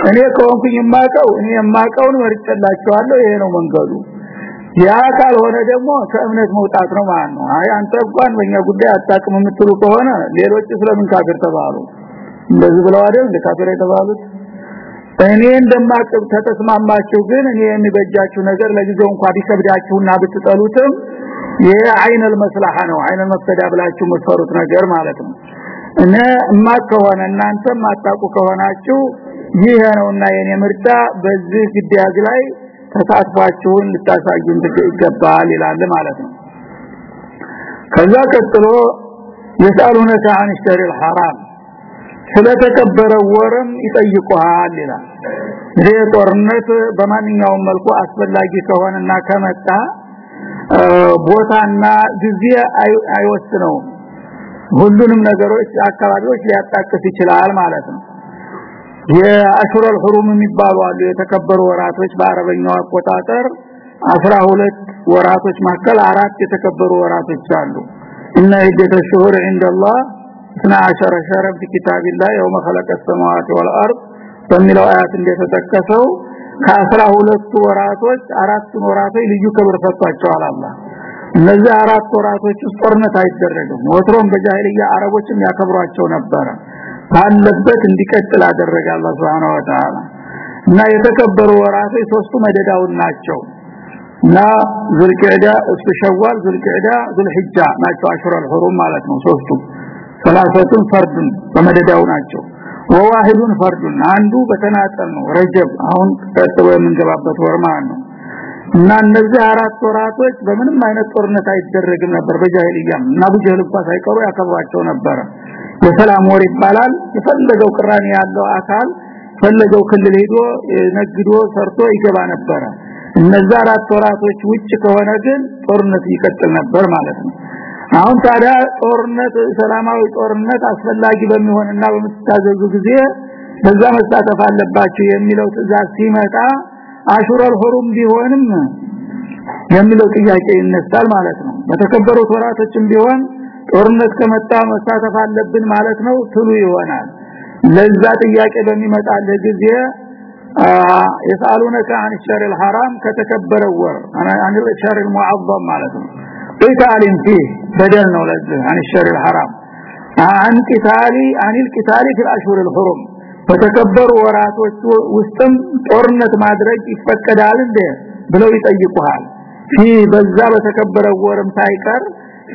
እኔ ከሆንኩኝ የማውቀው እኔ የማውቀውን ወርጨላቸዋለሁ ይሄ ነው መንገዱ። ያ ካልሆነ ደግሞ ከእምነት መውጣት ነው ማለት ነው። አይ አንተ እንኳን በእኛ ጉዳይ አጣቅም የምትሉ ከሆነ ሌሎች ስለምን ካፍር ተባሉ እንደዚህ ብለው አይደል ለካፍር የተባሉት እኔ እንደማቅብ ተተስማማችሁ ግን እኔ የሚበጃችሁ ነገር ለጊዜው እንኳን ቢከብዳችሁና ብትጠሉትም ይሄ አይነል መስላሃ ነው አይነል መፍሰዳ ብላችሁ መስፈሩት ነገር ማለት ነው እነ እማ ከሆነ እናንተ ማጣቁ ከሆናችሁ ይሄ ነውና የኔ ምርጫ በዚህ ግዳጅ ላይ ተሳትፏችሁን ልታሳዩን ይገባል ይላል ማለት ነው ከዛ ቀጥሎ የሳሉነከ አን ሸሪ الحرام ስለተከበረ ወርም ይጠይቁሃል ይላል ይሄ ጦርነት በማንኛውም መልኩ አስፈላጊ ከሆነና ከመጣ ቦታና ጊዜ አይወስነው ሁሉንም ነገሮች አካባቢዎች ሊያጣቅስ ይችላል ማለት ነው የአሽረል ሁሩም የሚባሉ አሉ የተከበሩ ወራቶች በአረበኛው አቆጣጠር 12 ወራቶች መካከል አራት የተከበሩ ወራቶች አሉ እና ዒደተ ሹሁር عندالله 12 شهر في كتاب الله يوم خلق السماوات والارض በሚለው አያት እንደተጠቀሰው ከአስራ ሁለቱ ወራቶች አራቱን ወራቶች ልዩ ክብር ሰጥቷቸዋል አላህ እነዚህ አራት ወራቶች ውስጥ ጦርነት አይደረግም ወትሮም በጃሂልያ አረቦችም ያከብሯቸው ነበረ ባለበት እንዲቀጥል አደረገ አላህ Subhanahu Wa Ta'ala እና የተከበሩ ወራቶች ሶስቱ መደዳውን ናቸው እና ዙልቂዕዳ እስከ ሸዋል ዙልቂዕዳ ዙልሂጃ ናቸው አሽረል ሁሩም ማለት ነው ሶስቱ ሰላሰቱን ፈርዱን በመደዳው ናቸው። ወዋሂዱን ፈርዱን። አንዱ በተናጠል ነው ረጀብ። አሁን ቀጥሎ የምንገባበት ወር ማለት ነው። እና እነዚህ አራት ወራቶች በምንም አይነት ጦርነት አይደረግም ነበር በጃሂልያም እና ቡጀህል እንኳን ሳይቀሩ ያከብሯቸው ነበር። የሰላም ወር ይባላል። የፈለገው ቅራኔ ያለው አካል ፈለገው ክልል ሄዶ ነግዶ ሰርቶ ይገባ ነበር። እነዛ አራት ወራቶች ውጭ ከሆነ ግን ጦርነት ይቀጥል ነበር ማለት ነው አሁን ታዲያ ጦርነት ሰላማዊ ጦርነት አስፈላጊ በሚሆንና በምትታዘዙ ጊዜ በዛ መሳተፍ አለባችሁ የሚለው ትእዛዝ ሲመጣ አሹረል ሁሩም ቢሆንም የሚለው ጥያቄ ይነሳል ማለት ነው። በተከበሩት ወራቶችም ቢሆን ጦርነት ከመጣ መሳተፍ አለብን ማለት ነው ትሉ ይሆናል። ለዛ ጥያቄ በሚመጣለ ጊዜ የሳሉነከ አን ሸሪል ሐራም ከተከበረ ወር አን ሸሪል ሙዐዘም ማለት ነው። قتال فيه بدل ነው ለዚህ عن الشهر الحرام عن قتال عن القتال في الاشهر الحرم በተከበሩ ወራቶች ውስጥም ጦርነት ማድረግ ይፈቀዳል እንዴ ብለው ይጠይቁሃል ፊ በዛ በተከበረው ወርም ሳይቀር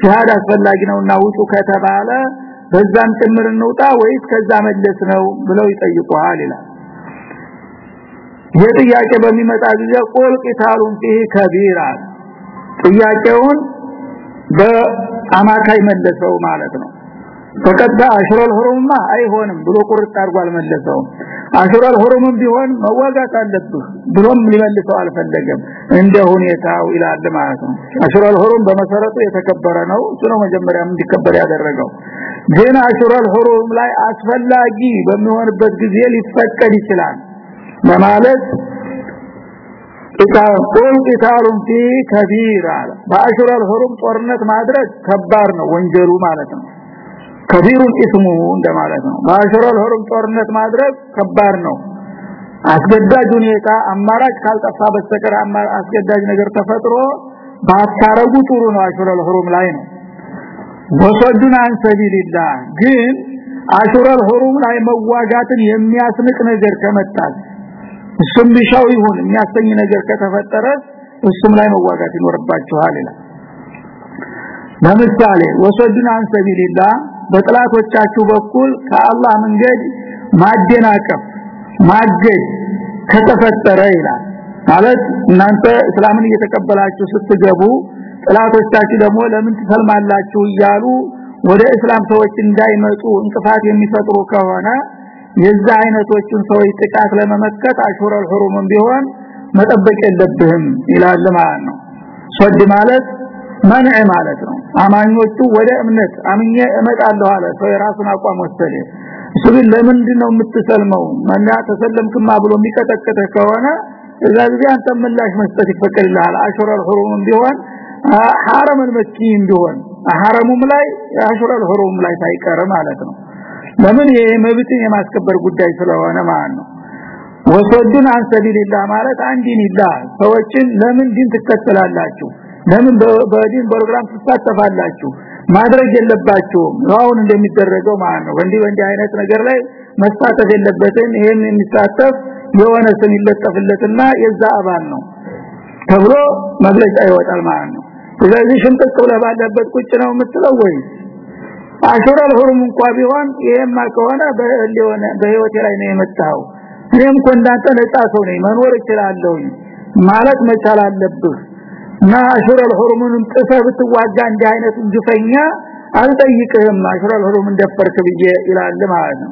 ሻሃዳ አስፈላጊ ነውና ውጡ ከተባለ በዛም ጭምር እንውጣ ወይስ ከዛ መለስ ነው ብለው ይጠይቁሃል ይላል የጥያቄ በሚመጣ ጊዜ ቁል ቂታሉን ፊህ ከቢራ ጥያቄውን በአማካይ መለሰው ማለት ነው። ፈቀዳ አሽረል ሁሩምማ አይሆንም ብሎ ቁርጥ አድርጎ አልመለሰው አሽረል ሁሩምም ቢሆን መዋጋት አለብህ ብሎም ሊመልሰው አልፈለገም እንደ ሁኔታው ይላል ማለት ነው። አሽረል ሁሩም በመሰረቱ የተከበረ ነው። እሱ መጀመሪያም እንዲከበር ያደረገው። ግን አሽረል ሁሩም ላይ አስፈላጊ በሚሆንበት ጊዜ ሊፈቀድ ይችላል። ለማለት ቂታል ቂታሉን ፊ ከቢራ በአሽረል ሁሩም ጦርነት ማድረግ ከባድ ነው ወንጀሉ ማለት ነው። ከቢሩን እስሙ እንደማለት ነው። በአሽረል ሁሩም ጦርነት ማድረግ ከባድ ነው። አስገዳጅ ሁኔታ አማራጭ ካልጠፋ በስተቀር አስገዳጅ ነገር ተፈጥሮ ባታረጉ ጥሩ ነው። አሽረል ሁሩም ላይ ነው። ወሰዱን አን ሰቢልላህ። ግን አሽረል ሁሩም ላይ መዋጋትን የሚያስንቅ ነገር ከመጣል እሱም ቢሻው ይሁን የሚያሰኝ ነገር ከተፈጠረ እሱም ላይ መዋጋት ይኖርባችኋል ይላል። ለምሳሌ ወሰዱን አን ሰቢልላህ በጥላቶቻችሁ በኩል ከአላህ መንገድ ማደናቀፍ ማገድ ከተፈጠረ ይላል። ማለት እናንተ እስላምን እየተቀበላችሁ ስትገቡ ጥላቶቻችሁ ደግሞ ለምን ትሰልማላችሁ እያሉ ወደ እስላም ሰዎች እንዳይመጡ እንቅፋት የሚፈጥሩ ከሆነ የዛ አይነቶችን ሰዎች ጥቃት ለመመከት አሽሁረል ሁሩም ቢሆን መጠበቅ የለብህም ይላል ማለት ነው ሶድ ማለት መንዕ ማለት ነው አማኞቹ ወደ እምነት አምኜ እመጣለሁ አለ ሰው የራሱን አቋም ወሰደ እሱ ግን ለምንድን ነው የምትሰልመው ማና ተሰለምክማ ብሎ የሚቀጠቀተ ከሆነ እዛ ጊዜ አንተ ምላሽ መስጠት ይፈቀድልሃል አሽሁረል ሁሩም ቢሆን ሐረም المكي ቢሆን ሐረሙም ላይ አሽሁረል ሁሩም ላይ ሳይቀር ማለት ነው ለምን ይሄ መብትን የማስከበር ጉዳይ ስለሆነ ማለት ነው? ወሰዱን አን ሰቢልላህ ማለት አንዲንላህ ሰዎችን ለምን ዲን ትከተላላችሁ? ለምን በዲን ፕሮግራም ትሳተፋላችሁ? ማድረግ የለባችሁም አሁን እንደሚደረገው ማለት ነው። እንዲህ በእንዲህ አይነት ነገር ላይ መሳተፍ የለበትም። ይሄን የሚሳተፍ የሆነ ስም ይለጠፍለትና የዛ አባል ነው ተብሎ መግለጫ ይወጣል ማለት ነው። ስለዚህ ሽምጥቅ ብለህ ባለበት ቁጭ ነው የምትለው ወይ አሽራል ሁሩም እንኳን ቢሆን ይሄማ ከሆነ በህሊዮነ በህይወቴ ላይ ነው የመጣው እኔም እኮ እንዳንተ ሰው ነኝ መኖር እችላለሁ ማለት መቻል አለብህ። እና አሽራል ሁሩምን ጥሰህ ብትዋጋ እንዲህ አይነት ግፈኛ አልጠይቅህም። አሽራል ሁሩም እንደፈርክ ብዬ ይላል ማለት ነው።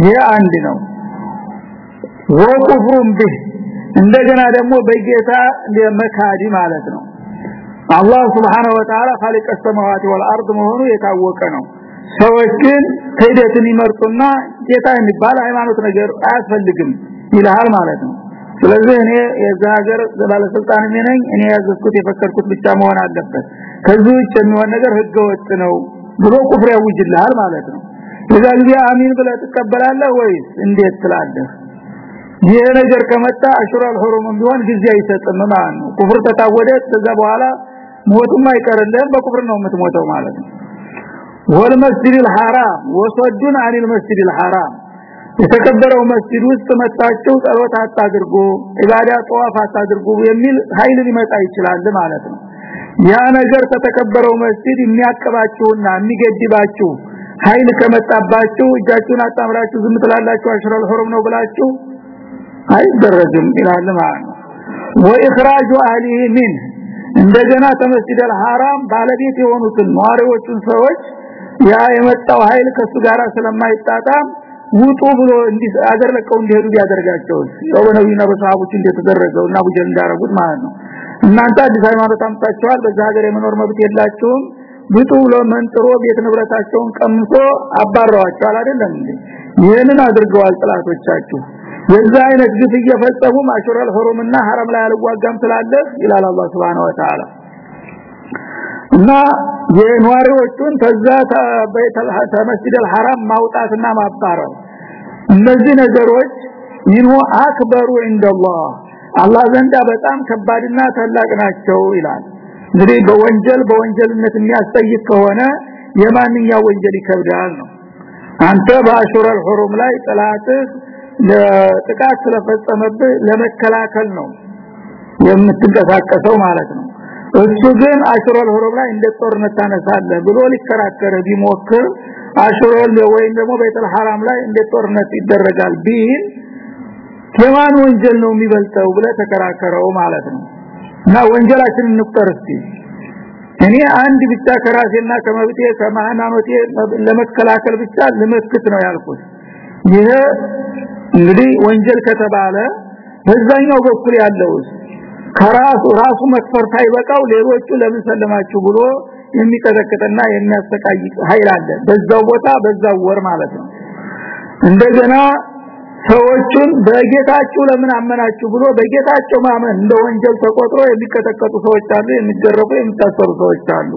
ይሄ አንድ ነው። ወቁፍሩም ቢህ እንደገና ደግሞ በጌታ ለመካዲ ማለት ነው አላህ Subhanahu Wa Ta'ala خالق السماوات والارض መሆኑ የታወቀ ነው ሰዎች ግን ክህደትን ይመርጡና ጌታ የሚባል ሃይማኖት ነገር አያስፈልግም ይልሃል ማለት ነው ስለዚህ እኔ የዛ ሀገር ባለስልጣን ነኝ እኔ ያዘዝኩት የፈከርኩት ብቻ መሆን አለበት ከዚህ ውጭ የሚሆን ነገር ህገ ወጥ ነው ብሎ ኩፍር ያውጅልሃል ማለት ነው የዛ ጊዜ አሚን ብለህ ትቀበላለህ ወይስ እንዴት ትላለህ ይሄ ነገር ከመጣ አሽራል ሁሩም ቢሆን ጊዜ አይሰጥም ማለት ነው ኩፍር ተታወደ ከዛ በኋላ ሞትም አይቀርልህም በኩፍር ነው የምትሞተው ማለት ነው። ወልመስጂድል ሐራም ወሰዱን አኒል መስጂድል ሐራም የተከበረው መስጂድ ውስጥ መጣቸው ጸሎት አታድርጉ ኢባዳ ጧፍ አታድርጉ የሚል ኃይል ሊመጣ ይችላል ማለት ነው። ያ ነገር ከተከበረው መስጂድ የሚያቀባችሁና የሚገድባችሁ ኃይል ከመጣባችሁ እጃችሁን አጣምራችሁ ዝም ትላላችሁ አሽራል ሆረም ነው ብላችሁ አይደረግም ይላል ማለት ነው። ወኢኽራጁ አህሊሂ ሚን እንደገና ተመስጂደል ሐራም ባለቤት የሆኑትን ነዋሪዎቹን ሰዎች ያ የመጣው ኃይል ከሱ ጋር ስለማይጣጣም ውጡ ብሎ አገር ለቀው እንዲሄዱ ያደርጋቸው ሰው በነብዩና በሰሃቦች እንደተደረገው እና አቡጀል እንዳረጉት ማለት ነው። እናንተ አዲስ ሃይማኖት አምጣችኋል በዛ ሀገር የመኖር መብት የላችሁም። ብጡ ብሎ መንጥሮ ቤት ንብረታቸውን ቀምቶ አባረዋቸዋል አይደለም ይሄንን አድርገዋል ጥላቶቻችሁ የዛ አይነት ግፍ እየፈጸሙ ማሽራል ሁሩምና ሐረም ላይ አልዋጋም ስላለ ይላል አላህ Subhanahu Wa Ta'ala እና የኗሪዎቹን ከዛ በመስጂድ الحرام ማውጣትና ማባረር እነዚህ ነገሮች ሚንሁ አክበሩ እንደላህ አላህ ዘንዳ በጣም ከባድና ታላቅ ናቸው ይላል እንግዲህ በወንጀል በወንጀልነት የሚያስጠይቅ ከሆነ የማንኛው ወንጀል ይከብዳል ነው አንተ በአሹረል ሁሩም ላይ ጥላትህ ለጥቃት ስለፈጸመብህ ለመከላከል ነው የምትንቀሳቀሰው ማለት ነው። እሱ ግን አሽረል ሁሩም ላይ እንደ ጦርነት ታነሳለ ብሎ ሊከራከር ቢሞክር አሽረል ወይም ደግሞ በይተል ሐራም ላይ እንደ ጦርነት ይደረጋል ቢል ከማን ወንጀል ነው የሚበልጠው ብለ ተከራከረው ማለት ነው? እና ወንጀላችንን እንቁጠር እስቲ። እኔ አንድ ብቻ ከራሴና ከመብቴ ከማህናኖቴ ለመከላከል ብቻ ለመስክት ነው ያልኩት። ይሄ እንግዲህ ወንጀል ከተባለ በዛኛው በኩል ያለው ከራሱ ራሱ መስፈርት አይበቃው ሌሎቹ ለምን ሰለማችሁ ብሎ የሚቀጠቅጥና የሚያስተቃይ ኃይል አለ። በዛው ቦታ በዛው ወር ማለት ነው። እንደገና ሰዎችን በጌታችሁ ለምን አመናችሁ ብሎ በጌታቸው ማመን እንደ ወንጀል ተቆጥሮ የሚቀጠቀጡ ሰዎች አሉ የሚደረጉ የሚታሰሩ ሰዎች አሉ።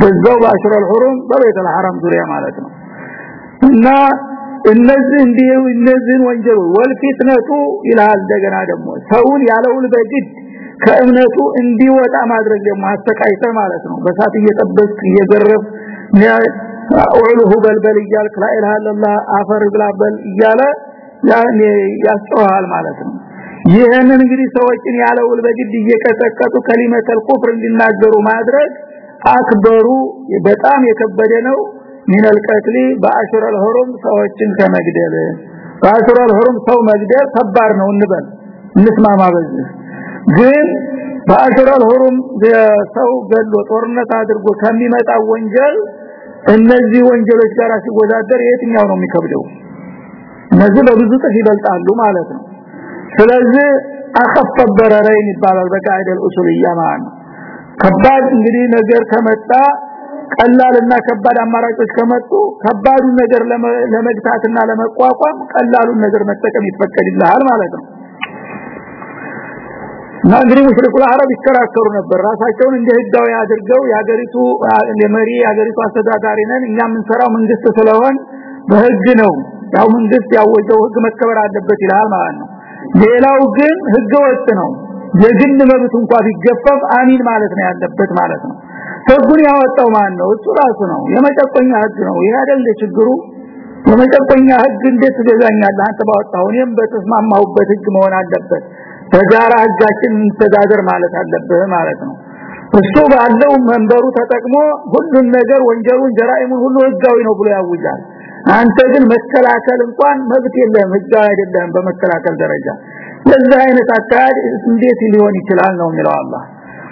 በዛው በአሽረል ሁሩም በቤተል ሐራም ዙሪያ ማለት ነው። እና እነዚህ እንዲህ እነዚህን ወንጀሎች ወልፊትነቱ ይላል። እንደገና ደግሞ ሰውን ያለውል በግድ ከእምነቱ እንዲወጣ ማድረግ ደግሞ አስተቃይተ ማለት ነው። በሳት እየጠበቅ እየገረፍ አውሉሁ በልበል እያልክ ላኢላሃ አፈር ብላበል እያለ ያስጨዋል ማለት ነው። ይህንን እንግዲህ ሰዎችን ያለውል በግድ እየቀጠቀጡ ከሊመተል ኩፍር እንዲናገሩ ማድረግ አክበሩ በጣም የከበደ ነው ሚነል ቀትሊ በአሽረል ሁሩም ሰዎችን ከመግደል። በአሽረል ሁሩም ሰው መግደል ከባድ ነው እንበል እንስማማ በዚህ። ግን በአሽረል ሁሩም ሰው ገሎ ጦርነት አድርጎ ከሚመጣ ወንጀል እነዚህ ወንጀሎች ጋር ሲወዳደር የትኛው ነው የሚከብደው? እነዚህ በብዙ ጥፍ ይበልጣሉ ማለት ነው። ስለዚህ አከፈ በረረይን ይባላል ማለት ነው። ከባድ እንግዲህ ነገር ከመጣ ቀላልና ከባድ አማራጮች ከመጡ ከባዱን ነገር ለመግታትና ለመቋቋም ቀላሉን ነገር መጠቀም ይፈቀድልሃል ማለት ነው። እና እንግዲህ ሙሽሪኩል አረብ ይከራከሩ ነበር። ራሳቸውን እንደ ህጋዊ አድርገው ያገሪቱ ለመሪ ያገሪቱ አስተዳዳሪ ነን እኛ የምንሰራው መንግስት ስለሆን በህግ ነው። ያው መንግስት ያወጀው ህግ መከበር አለበት ይላል ማለት ነው። ሌላው ግን ህገ ወጥ ነው። የግል መብት እንኳን ቢገፈፍ አሚን ማለት ነው ያለበት ማለት ነው ህጉን ያወጣው ማን ነው እሱ ራሱ ነው። የመጨቆኛ ህግ ነው። ይሄ አይደል ችግሩ የመጨቆኛ ህግ እንዴት ትገዛኛለህ? አንተ ባወጣው እኔም በተስማማሁበት ህግ መሆን አለበት። በጋራ ህጋችን እንተዳደር ማለት አለብህ ማለት ነው። እሱ ባለው መንበሩ ተጠቅሞ ሁሉን ነገር ወንጀሉን ጀራኢሙን ሁሉ ህጋዊ ነው ብሎ ያውጃል። አንተ ግን መከላከል እንኳን መብት የለም ህጋዊ አይደለም በመከላከል ደረጃ። ለዚህ አይነት አካሄድ እንዴት ሊሆን ይችላል ነው የሚለው አላህ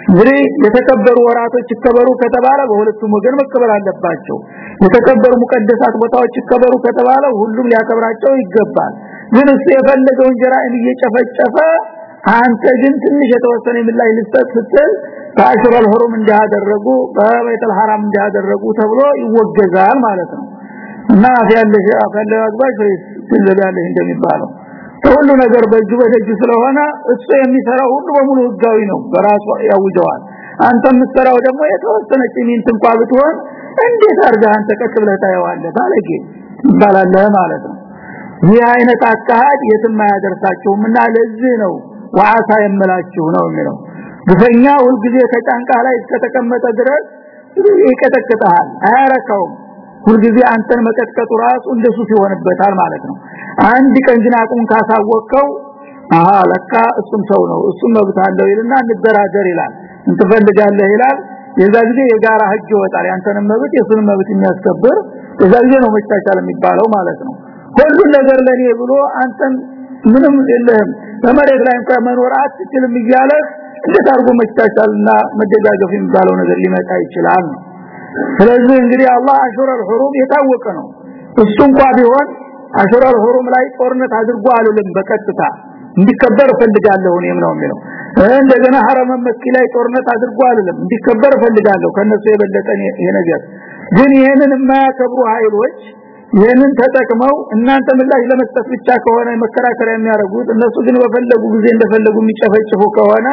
እንግዲህ የተከበሩ ወራቶች ይከበሩ ከተባለ በሁለቱም ወገን መከበር አለባቸው። የተከበሩ ሙቀደሳት ቦታዎች ይከበሩ ከተባለ ሁሉም ሊያከብራቸው ይገባል። ግን እሱ የፈለገውን ጀራኢም እየጨፈጨፈ አንተ ግን ትንሽ የተወሰነ ምላሽ ልስጠት ስትል ታሽረል ሁሩም እንዲያደረጉ በቤተል ሐራም እንዲያደረጉ ተብሎ ይወገዛል ማለት ነው። እና ያለሽ አፈለ አግባሽ ትዘብ ያለሽ እንደሚባለው ሁሉ ነገር በእጁ በደጅ ስለሆነ እሱ የሚሰራው ሁሉ በሙሉ ህጋዊ ነው። በራሱ ያውጀዋል። አንተ የምትሰራው ደግሞ የተወሰነ ጭሚንት እንኳን ብትሆን እንዴት አርጋ አንተ ቀጥ ብለህ ታየዋለህ? ባለጌ ይባላል ማለት ነው። ይህ አይነት አካሃድ የትም አያደርሳቸውም እና ለዚህ ነው ዋዓሳ የምላችሁ ነው የሚለው። ግፈኛ ሁልጊዜ ከጫንቃ ላይ እስከተቀመጠ ድረስ ይቀጠቅጣል አያረካውም ሁልጊዜ አንተን መቀጥቀጡ ራሱ እንደሱ ሲሆንበታል ማለት ነው። አንድ ቀን ግን አቁም ካሳወቀው አሃ ለካ እሱም ሰው ነው እሱም መብት አለው ይልና እንደራደር ይላል። እንትፈልጋለህ ይላል። የዛ ጊዜ የጋራ ህግ ይወጣል። ያንተንም መብት የሱንም መብት የሚያስከብር የዛ ጊዜ ነው መቻቻል የሚባለው ማለት ነው። ሁሉን ነገር ለኔ ብሎ አንተን ምንም የለህም። በመሬት ላይ እንኳን መኖር አትችልም እያለ እንዴት አርጎ መቻቻልና መደጋገፍ የሚባለው ነገር ሊመጣ ይችላል ስለዚህ እንግዲህ አላህ አሹረል ሁሩም የታወቀ ነው። እሱ እንኳን ቢሆን አሹረል ሁሩም ላይ ጦርነት አድርጎ አሉልም በቀጥታ። እንዲከበር ፈልጋለሁ እኔም ነው የሚለው። እንደገና ሐረም መኪ ላይ ጦርነት አድርጎ አሉልም እንዲከበር ፈልጋለሁ ከነሱ የበለጠ ይሄ ነገር። ግን ይሄንን የማያከብሩ ኃይሎች ይሄንን ተጠቅመው እናንተ ምላሽ ለመስጠት ብቻ ከሆነ መከራከሪያ የሚያደርጉት እነሱ ግን በፈለጉ ጊዜ እንደፈለጉ የሚጨፈጭፉ ከሆነ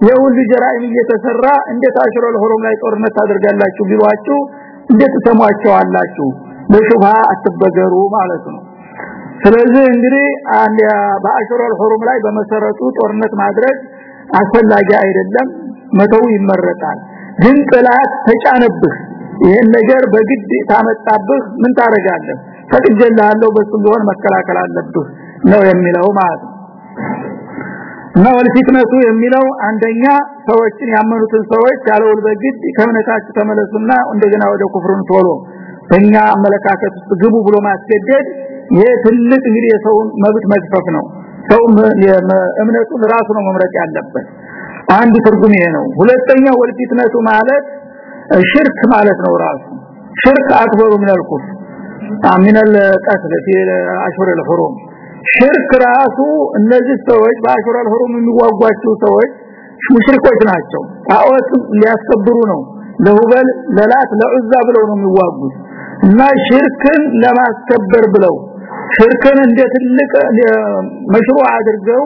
የሁሉ ጀራኢም እየተሰራ እንዴት አሽረል ሁሩም ላይ ጦርነት ታደርጋላችሁ ቢሏችሁ እንዴት ተሟቸዋላችሁ ለሹብሃ አትበገሩ ማለት ነው። ስለዚህ እንግዲህ በአሽረል ሁሩም ላይ በመሰረቱ ጦርነት ማድረግ አስፈላጊ አይደለም መተው ይመረጣል። ግን ጥላት ተጫነብህ ይሄን ነገር በግድ ታመጣብህ ምን ታረጋለህ ፈቅጀልሃለሁ በሱ ቢሆን መከላከል አለብህ ነው የሚለው ማለት ነው እና ወልፊትነቱ የሚለው አንደኛ ሰዎችን ያመኑትን ሰዎች ያለውል በግድ ከእምነታችሁ ተመለሱና እንደገና ወደ ኩፍሩን ቶሎ በእኛ አመለካከት ውስጥ ግቡ ብሎ ማስገደድ ይሄ ትልቅ እንግዲህ የሰውን መብት መግፈፍ ነው ሰው እምነቱን ራሱ ነው መምረጥ ያለበት አንድ ትርጉም ይሄ ነው ሁለተኛ ወልፊትነቱ ማለት ሽርክ ማለት ነው ራሱ ሽርክ አክበሩ ምን አልኩፍ አሚን القتل في اشهر الحرم ሽርክ ራሱ እነዚህ ሰዎች በአሹራል ሆሩም የሚዋጓቸው ሰዎች ሙሽሪኮች ናቸው። ታዖት ሊያስከብሩ ነው። ለሁበል ለላት ለዑዛ ብለው ነው የሚዋጉት። እና ሽርክን ለማስከበር ብለው ሽርክን እንደ ትልቅ መሽሩዕ አድርገው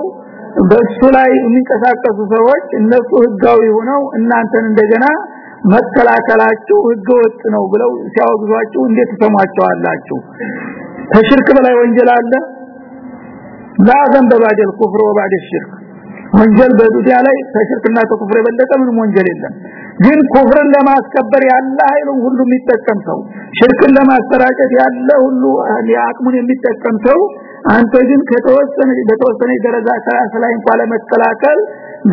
በሱ ላይ የሚንቀሳቀሱ ሰዎች እነሱ ህጋዊ ሆነው እናንተን እንደገና መከላከላችሁ ህገወጥ ነው ብለው ሲያወግዟችሁ እንዴት ተሰማችኋላችሁ ከሽርክ በላይ ወንጀል አለ? لا ذنب بعد الكفر وبعد الشرك ወንጀል በዱንያ ላይ ከሽርክና ከኩፍር የበለጠ ምንም ወንጀል የለም ግን ኩፍርን ለማስከበር ያለ ኃይሉ ሁሉ የሚጠቀም ሰው ሽርክን ለማስተራጨት ያለ ሁሉ ያቅሙን የሚጠቀም ሰው አንተ ግን ከተወሰነ በተወሰነ ደረጃ ከራስ ላይ እንኳን ለመከላከል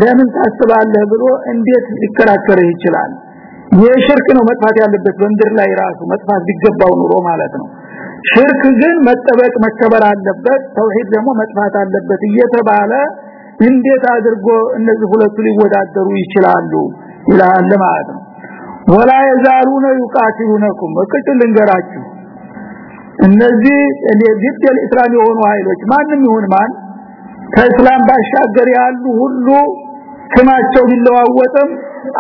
ለምን ታስባለህ ብሎ እንዴት ሊከራከር ይችላል የሽርክ ነው መጥፋት ያለበት በምድር ላይ ራሱ መጥፋት ቢገባው ኑሮ ማለት ነው ሽርክ ግን መጠበቅ መከበር አለበት ተውሂድ ደግሞ መጥፋት አለበት እየተባለ እንዴት አድርጎ እነዚህ ሁለቱ ሊወዳደሩ ይችላሉ ይላል ማለት ነው። ወላ የዛሉነ ይቃቲሉነኩም እቅጭ ልንገራችሁ። እነዚህ የግድ የእስላም የሆኑ ኃይሎች ማንም ይሁን ማን ከእስላም ባሻገር ያሉ ሁሉ ስማቸው ቢለዋወጥም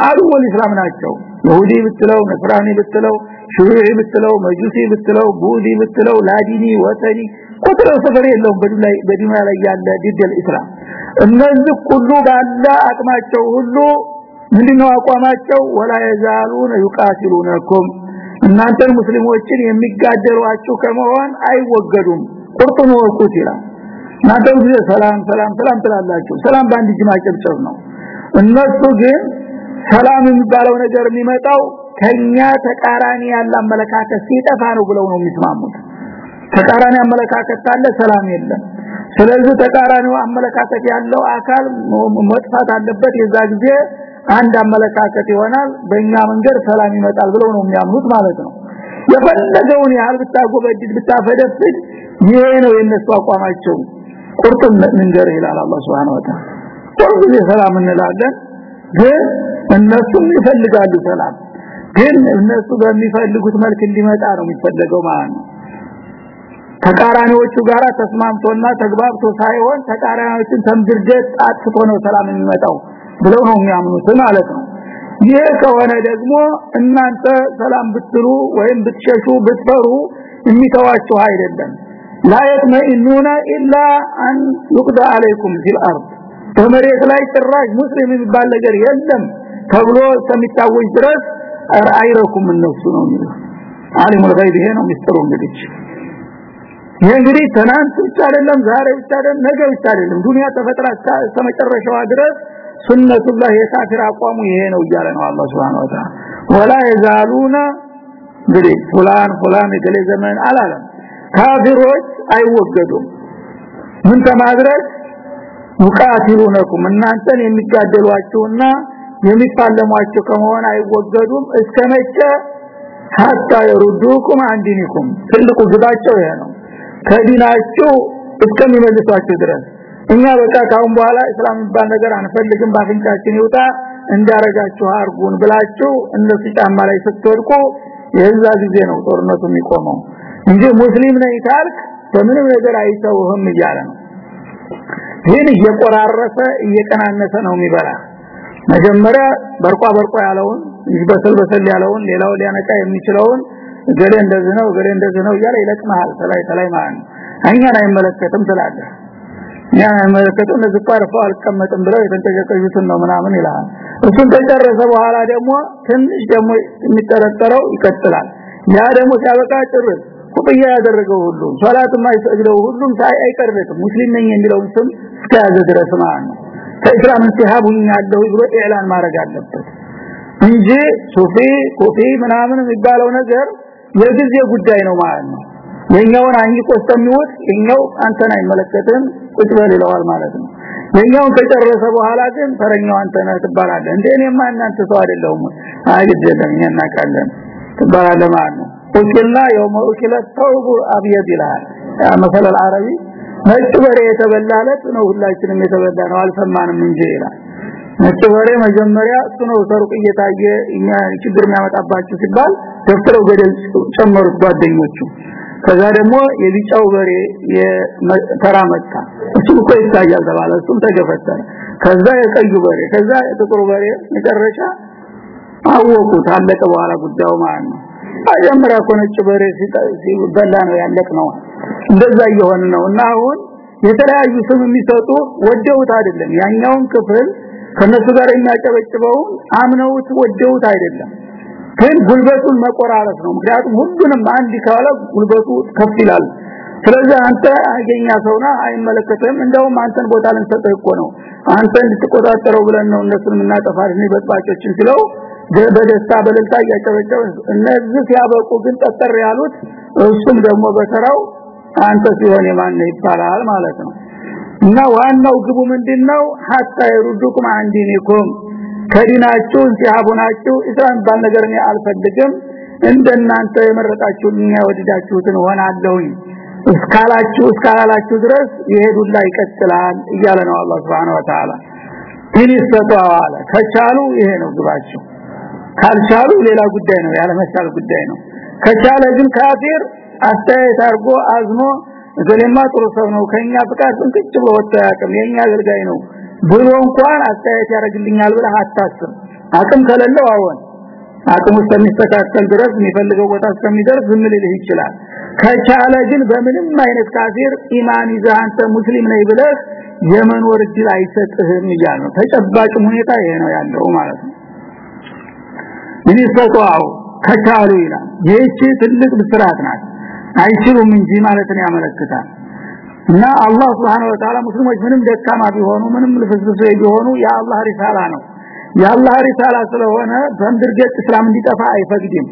አልወል እስላም ናቸው። ይሁዲ ብትለው ነስራኒ ብትለው ሽሩዒ ብትለው መጁሲ ብትለው ቡዲ ብትለው ላዲኒ ወተኒ ቁጥር ሰፈር የለውም በዱንያ ላይ ያለ ዲደል እስላም እነዚህ ሁሉ ባለ አቅማቸው ሁሉ ምንድነው አቋማቸው? ወላ የዛሉነ ይቃቲሉነኩም እናንተን ሙስሊሞችን የሚጋደሏችሁ ከመሆን አይወገዱም። ቁርጡን ወቁት ይላል። እናንተ ሰላም ሰላም ሰላም ትላላችሁ። ሰላም በአንድ እጅ ማጨብጨብ ነው። እነሱ ግን ሰላም የሚባለው ነገር የሚመጣው ከኛ ተቃራኒ ያለ አመለካከት ሲጠፋ ነው ብለው ነው የሚስማሙት። ተቃራኒ አመለካከት ካለ ሰላም የለም። ስለዚህ ተቃራኒው አመለካከት ያለው አካል መጥፋት አለበት። የዛ ጊዜ አንድ አመለካከት ይሆናል። በእኛ መንገድ ሰላም ይመጣል ብለው ነው የሚያምኑት ማለት ነው። የፈለገውን ያህል ብታጎበድድ ብታፈደፍድ ይሄ ነው የነሱ አቋማቸው። ቁርጥም መንገር ይላል አላህ Subhanahu Wa Ta'ala ሰላም እንላለን ግን እነሱም ይፈልጋሉ ሰላም ግን እነሱ በሚፈልጉት መልክ እንዲመጣ ነው የሚፈልገው ማለት ነው። ተቃራኒዎቹ ጋራ ተስማምቶና ተግባብቶ ሳይሆን ተቃራኒዎችን ተምድርደት አጥቶ ነው ሰላም የሚመጣው ብለው ነው የሚያምኑት ማለት ነው። ይሄ ከሆነ ደግሞ እናንተ ሰላም ብትሉ ወይም ብትሸሹ ብትፈሩ የሚተዋችሁ አይደለም። ላ የጥመኢኑና ኢላ አን ይቅዳ አለይኩም ፊል አርድ። በመሬት ላይ ጭራሽ ሙስሊም የሚባል ነገር የለም ተብሎ እስከሚታወጅ ድረስ አይረኩም እነሱ ነው የሚለው አሊሙል ገይብ ነው ሚስጥሩ እንግዲህ። እንግዲህ ትናንት ብቻ አይደለም ዛሬ ብቻ አይደለም ነገ ብቻ አይደለም። ዱንያ ተፈጥራ እስከ መጨረሻዋ ድረስ ሱነቱላህ የካፊር አቋሙ ይሄ ነው እያለ ነው አላህ Subhanahu Wa Ta'ala ወላ የዛሉና እንግዲህ ፉላን ፉላን የገሌ ዘመን አላለም። ካፊሮች አይወገዱም። ምን ተማድረግ ሙቃቲሉነኩም እናንተን የሚጋደሏችሁና የሚፋለሟችሁ ከመሆን አይወገዱም። እስከመቼ ሀታ የሩዱኩም አንዲኒኩም ትልቁ ግባቸው ይሄ ነው። ከዲናችሁ እስከሚመልሷችሁ ድረስ። እኛ በቃ ካሁን በኋላ እስላም የሚባል ነገር አንፈልግም ባፍንጫችን ይውጣ እንዳረጋችሁ አርጉን ብላችሁ እነሱ ጫማ ላይ ስትወድቁ የዛ ጊዜ ነው ጦርነቱ የሚቆመው። እንጂ ሙስሊም ነኝ ካልክ በምንም ነገር አይተውህም እያለ ነው። ይህን እየቆራረሰ እየቀናነሰ ነው የሚበላ መጀመሪያ በርቋ በርቋ ያለውን ይበሰል በሰል ያለውን ሌላው ሊያነቃ የሚችለውን ገሌ እንደዚህ ነው ገሌ እንደዚህ ነው እያለ ይለቅማል ተላይ ተላይ ማለት ነው። እኛን አይመለከትም ትላለህ። ያ አይመለከትም እነዚህ ቋርፈው አልቀመጥም ብለው የተንቀጨቀጩትን ነው ምናምን ይላል እሱን ተጨረሰ በኋላ ደግሞ ትንሽ ደግሞ የሚጠረጠረው ይቀጥላል። ያ ደግሞ ሲያበቃ ጭርስ ቁጥያ ያደረገው ሁሉ ሶላት የማይሰግደው ሁሉም ሳይ አይቀርበትም። ሙስሊም ነኝ የሚለውን ስም እስከያዘ ድረስ ማለት ነው ከእስላም እንተሃቡኛለሁ ብሎ ኢዕላን ማድረግ አለበት እንጂ ሱፊ ኮፊ ምናምን የሚባለው ነገር የጊዜ ጉዳይ ነው ማለት ነው የኛውን አንይቆ እስከሚወጥ የኛው አንተን አይመለከትም ቁጭ በል ይለዋል ማለት ነው የኛውን ከጨረሰ በኋላ ግን ተረኛው አንተ ነህ ትባላለህ እንዴ እኔማ እናንተ ሰው አይደለሁም አይደለም እኛ እናውቃለን ትባላለህ ማለት ነው ወኪልና የውመ ወኪለ ተውቡ አብየድ ይላል መሰለ العربي ነጭ በሬ የተበላለት ነው ሁላችንም የተበላ ነው አልሰማንም እንጂ ይላል። ነጭ በሬ መጀመሪያ እሱ ነው ሰርቁ እየታየ እኛ ችግር የሚያመጣባችሁ ሲባል ደፍተረው ገደል ጨመሩት ጓደኞቹ። ከዛ ደግሞ የቢጫው በሬ የተራ መጣ። እሱ እኮ ይታያል ተባለ እሱም ተገፈተረ። ከዛ የቀዩ በሬ ከዛ የጥቁሩ በሬ መጨረሻ አወቁት። አለቀ በኋላ ጉዳዩ ማለት ነው። መጀመሪያ እኮ ነጭ በሬ ሲበላ ነው ያለቅ ነው እንደዛ እየሆነ ነው። እና አሁን የተለያዩ ስም የሚሰጡ ወደውት አይደለም። ያኛውን ክፍል ከነሱ ጋር የሚያጨበጭበው አምነውት ወደውት አይደለም። ግን ጉልበቱን መቆራረጥ ነው። ምክንያቱም ሁሉንም አንድ ካለ ጉልበቱ ከፍ ይላል። ስለዚህ አንተ አገኛ ሰውና አይመለከተም እንደውም አንተን ቦታ ልንሰጥህ እኮ ነው። አንተ እንድትቆጣጠረው ብለን ነው እነሱን የምናጠፋት በጥባጮችን ስለው በደስታ በደስታ እያጨበጨበ እነዚህ ሲያበቁ ግን ጠጠር ያሉት እሱም ደግሞ በተራው አንተ ሲሆን የማን ይባላል ማለት ነው። እና ዋናው ግቡ ምንድነው? hatta ይሩዱኩም አንዲኒኩም ከዲናችሁ ሲያቡናችሁ እስላም ባል ነገር እኔ አልፈልግም። እንደናንተ የመረጣችሁኝ ያወደዳችሁትን ሆናለሁኝ እስካላችሁ እስካላላችሁ ድረስ ይሄዱላ ይቀጥላል እያለ ነው አላህ Subhanahu Wa Ta'ala ይስተዋለ ከቻሉ ይሄ ነው ግባቸው ካልቻሉ ሌላ ጉዳይ ነው ያለ መቻል ጉዳይ ነው። ከቻለ ግን ካፊር አስተያየት አርጎ አዝኖ እገሌማ ጥሩ ሰው ነው ከኛ ፍቃድ ጥንቅጭ ብሎ ወጣ ያቀም የኛ አገልጋይ ነው ብሎ እንኳን አስተያየት ያደርግልኛል ብለህ አታስብ። አቅም ከሌለው አዎን አቅሙ እስከሚስተካከል ድረስ የሚፈልገው ቦታ እስከሚደርስ ዝም ሊልህ ይችላል። ከቻለ ግን በምንም አይነት ካፊር ኢማን ይዘህ አንተ ሙስሊም ነኝ ብለህ የመኖር እድል አይሰጥህም ይላል ነው። ተጨባጭ ሁኔታ ይሄ ነው ያለው ማለት ነው። ምን ከቻሉ ይላል ይህች ትልቅ ብስራት ናት አይችሉም እንጂ ማለትን ያመለክታል። እና አላህ Subhanahu Wa Ta'ala ሙስሊሞች ምንም ደካማ ቢሆኑ ምንም ልፍስፍስ ቢሆኑ የአላህ ሪሳላ ነው። የአላህ ሪሳላ ስለሆነ በእንድርገት እስላም እንዲጠፋ አይፈቅድም።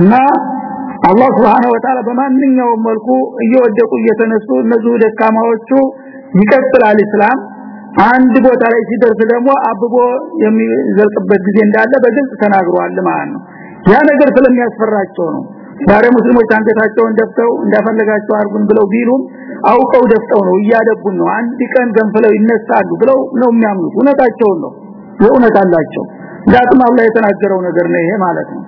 እና አላህ Subhanahu Wa Ta'ala በማንኛውም መልኩ እየወደቁ እየተነሱ እነዚህ ደካማዎቹ ይቀጥላል እስላም። አንድ ቦታ ላይ ሲደርስ ደግሞ አብቦ የሚዘልቅበት ጊዜ እንዳለ በግልጽ ተናግሯል ማለት ነው። ያ ነገር ስለሚያስፈራቸው ነው ዛሬ ሙስሊሞች አንገታቸውን ደፍተው እንዳፈለጋቸው አርጉን ብለው ቢሉም አውቀው ደፍተው ነው እያደቡን ነው። አንድ ቀን ገንፍለው ይነሳሉ ብለው ነው የሚያምኑት። እውነታቸውን ነው። የእውነት አላቸው። ዛቱም አላህ የተናገረው ነገር ነው ይሄ ማለት ነው።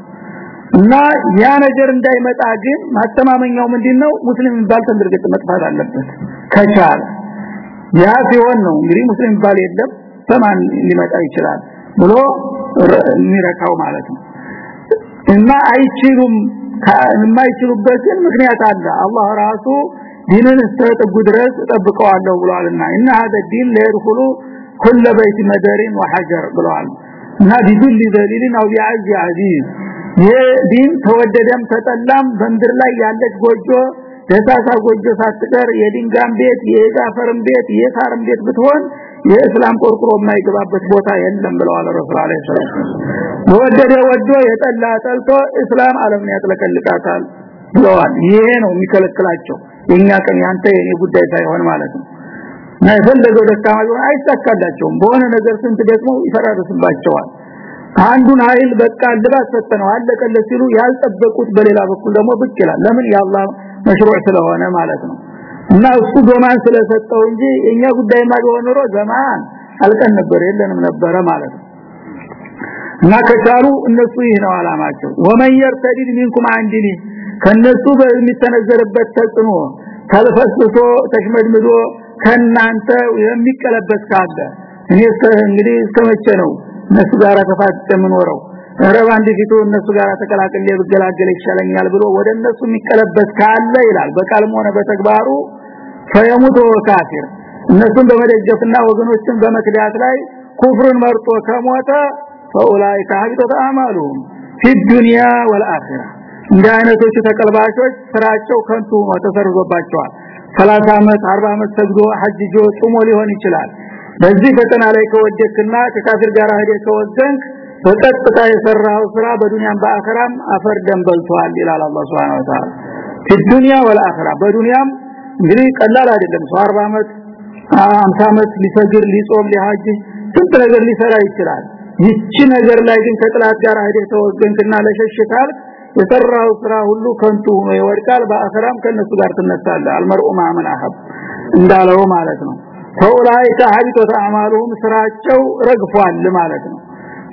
እና ያ ነገር እንዳይመጣ ግን ማስተማመኛው ምንድነው? ሙስሊም ባል ተንድርገጥ መጥፋት አለበት። ከቻለ ያ ሲሆን ነው እንግዲህ ሙስሊም ባል የለም። በማን ሊመጣ ይችላል ብሎ የሚረካው ማለት ነው። እና አይችሉም የማይችሉበትን ምክንያት አለ አላህ ራሱ ዲንን እስተጠጉ ድረስ ጠብቀዋለሁ ብሏልና እና هذا الدين لا يدخل كل بيت مدر وحجر ብሏል እና ቢዱል ደሊልን አው ቢዐዝ አዚዝ የዲን ተወደደም ተጠላም በምድር ላይ ያለች ጎጆ ደሳሳ ጎጆ ሳትቀር የድንጋም ቤት የዛፈርም ቤት የሳርም ቤት ብትሆን የእስላም ቆርቆሮ የማይገባበት ቦታ የለም ብለዋል ረሱል አለይሂ ሰላም። ወደደ ወዶ የጠላ ጠልቶ እስላም ዓለምን ያጥለቀልቃታል ብለዋል። ይሄ ነው የሚከለክላቸው። የኛ ቀን ያንተ የኔ ጉዳይ ሳይሆን ማለት ነው። እና የፈለገው ደካማ ቢሆን አይሳካላቸውም። በሆነ ነገር ስንት ደግሞ ይፈራርስባቸዋል አንዱን ኃይል በቃ ልባት ሰጠነው አለቀለት ሲሉ ያልጠበቁት በሌላ በኩል ደግሞ ብቅ ይላል። ለምን? ያላህ መሽሩዕ ስለሆነ ማለት ነው እና እሱ ዘማን ስለሰጠው እንጂ የኛ ጉዳይማ ቢሆን ኖሮ ዘማን አልቀን ነበር የለንም ነበረ ማለት ነው እና ከቻሉ እነሱ ይህ ነው አላማቸው ወመን يرتد منكم عن دينه ከነሱ በሚተነዘርበት ተጽኖ ተልፈስሶ ተሽመድምዶ ከናንተ የሚቀለበስ ካለ እኔ እንግዲህ እስከመቼ ነው እነሱ ጋር ተፋጭ የምኖረው ረባ እንዲፊቱ እነሱ ጋር ተቀላቅሌ ብገላገል ይሻለኛል ብሎ ወደ እነሱ የሚቀለበስ ካለ ይላል በቃልም ሆነ በተግባሩ ፈየሙት ካፊር። እነሱን በመደጀፍና ወገኖችን በመክዳት ላይ ኩፍሩን መርጦ ከሞተ ፈኡላኢከ ሀቢጠት አዕማሉሁም ፊዱንያ ወልአኺራ። እንደ ተቀልባሾች ስራቸው ከንቱ ተሰርዞባቸዋል። 30 አመት 40 አመት ሰግዶ ሐጅጆ ጾሞ ሊሆን ይችላል። በዚህ ፈተና ላይ ከወደክና ከካፊር ጋር ሄደ ከወደንክ በቀጥታ የሰራው ስራ በዱንያም በአኺራም አፈር ደም በልቷል ይላል አላህ Subhanahu Wa Ta'ala ፊዱንያ ወልአኺራ በዱንያም እንግዲህ ቀላል አይደለም። ሰው 40 አመት 50 አመት ሊሰግር ሊጾም ሊሐጅ ስንት ነገር ሊሰራ ይችላል። ይቺ ነገር ላይ ግን ከጥላት ጋር ሄደህ ተወገንክና ለሸሽታል የሰራው ስራ ሁሉ ከንቱ ሆኖ ይወድቃል። በአኸራም ከነሱ ጋር ትነሳለህ። አልመርኡ ማመን እንዳለው ማለት ነው። فأولئك حبطت أعمالهم ስራቸው ረግፏል ማለት ነው።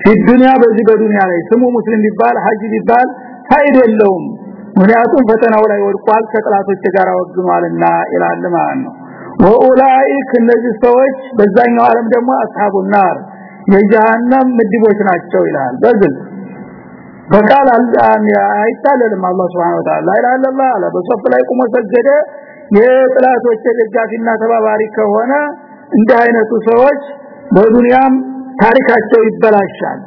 في الدنيا በዚህ በዱንያ ላይ ስሙ ሙስሊም ቢባል ሐጅ ቢባል ፋይዳ የለውም ምክንያቱም ፈተናው ላይ ወድቋል ከጥላቶች ጋር ወግኗልና ይላል ማለት ነው። وأولئك እነዚህ ሰዎች በዛኛው ዓለም ደግሞ أصحاب النار የጀሃነም ምድቦች ናቸው ይላል። በግልጽ በቃል አይታለልም አላህ سبحانه وتعالى إلا الله አለ። በሶፍ ላይ ቆሞ ሰገደ። የጥላቶች ደጋፊና ተባባሪ ከሆነ እንደ አይነቱ ሰዎች በዱንያም ታሪካቸው ይበላሻል።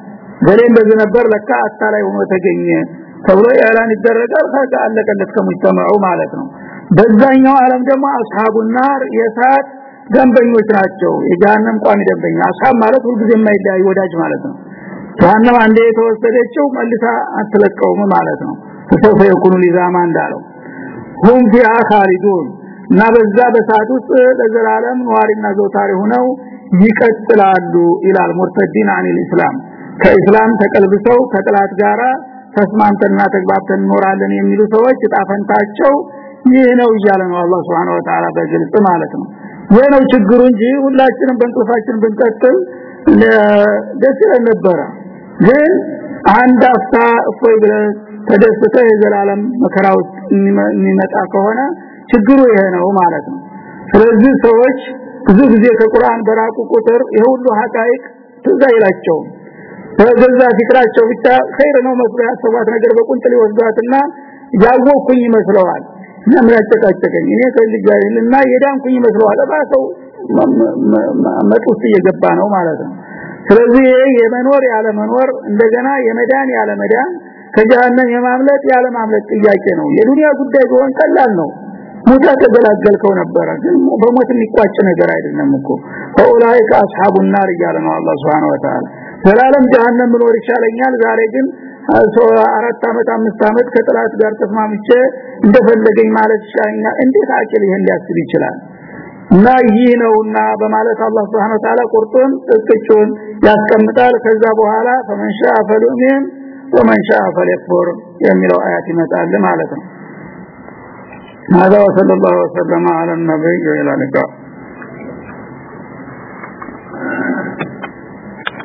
ገሌ እንደዚህ ነበር ለካ አታላይ ሆኖ ተገኘ ተብሎ ያላን ይደረጋል። ከዛ አለቀለት ማለት ነው። በዛኛው ዓለም ደግሞ አስሐቡ ናር የሳት ደንበኞች ናቸው። የጀሃነም ቋሚ ደንበኛ። አስሐብ ማለት ሁሉ ጊዜ የማይለያይ ወዳጅ ማለት ነው። ጀሃነም አንዴ የተወሰደችው መልሳ አትለቀውም ማለት ነው። ተሰፈ የኩኑ ሊዛማ እንዳለው ሁም ፊሃ ኻሊዱን እና በዛ በሳት ውስጥ ለዘላለም ነዋሪና ዘውታሪ ሆነው ይቀጥላሉ ይላል ሙርተዲን አኒል ኢስላም። ከኢስላም ተቀልብሰው ከጥላት ጋራ ተስማምተንና ተግባብተን እንኖራለን የሚሉ ሰዎች ጣፈንታቸው ይህ ነው እያለ ነው አላህ Subhanahu Wa Ta'ala በግልጽ ማለት ነው። ይህ ነው ችግሩ እንጂ ሁላችንም በእንቅልፋችን ብንቀጥል ደስ ይለን ነበረ። ግን አንድ አፍታ እፎይ ብለህ ተደስተህ የዘላለም መከራ ውስጥ የሚመጣ ከሆነ ችግሩ ይሄ ነው ማለት ነው። ስለዚህ ሰዎች ብዙ ጊዜ ከቁርአን በራቁ ቁጥር የሁሉ ሐቃይቅ ትዝ አይላቸውም በገዛ ፍቅራቸው ብቻ ኸይር ነው መስሎ ነገር በቁንጥል ይወስዷትና ያወኩኝ ይመስለዋል። እና ምን ያጨቃጨቀኝ እኔ ከልጅና የዳንኩኝ ይመስለዋል። ባሰው መጡስ እየገባ ነው ማለት ነው። ስለዚህ የመኖር ያለ መኖር እንደገና የመዳን ያለ መዳን ከጀሃነም የማምለጥ ያለ ማምለጥ ጥያቄ ነው። የዱንያ ጉዳይ ቢሆን ቀላል ነው። ሙታ ተገላገልከው ነበረ ግን በሞት የሚቋጭ ነገር አይደለም እኮ። ፈኡላይከ አስሐቡን ናር ነው አላህ Subhanahu Wa Ta'ala ዘላለም ጀሃነም ምኖር ይቻለኛል። ዛሬ ግን አራት አመት አምስት አመት ከጥላት ጋር ተስማምቼ እንደፈለገኝ ማለት ይቻለኛል እንዴት አቅል ይሄን ሊያስብ ይችላል? እና ይህ ነውና በማለት አላህ Subhanahu Wa Ta'ala ቁርጡን ጥቅጩን ያስቀምጣል። ከዛ በኋላ ፈመንሻ ፈሉሚን ወመንሻ ፈለክፍር የሚለው አያት ይመጣል ማለት ነው። هذا وصلى الله وسلم على النبي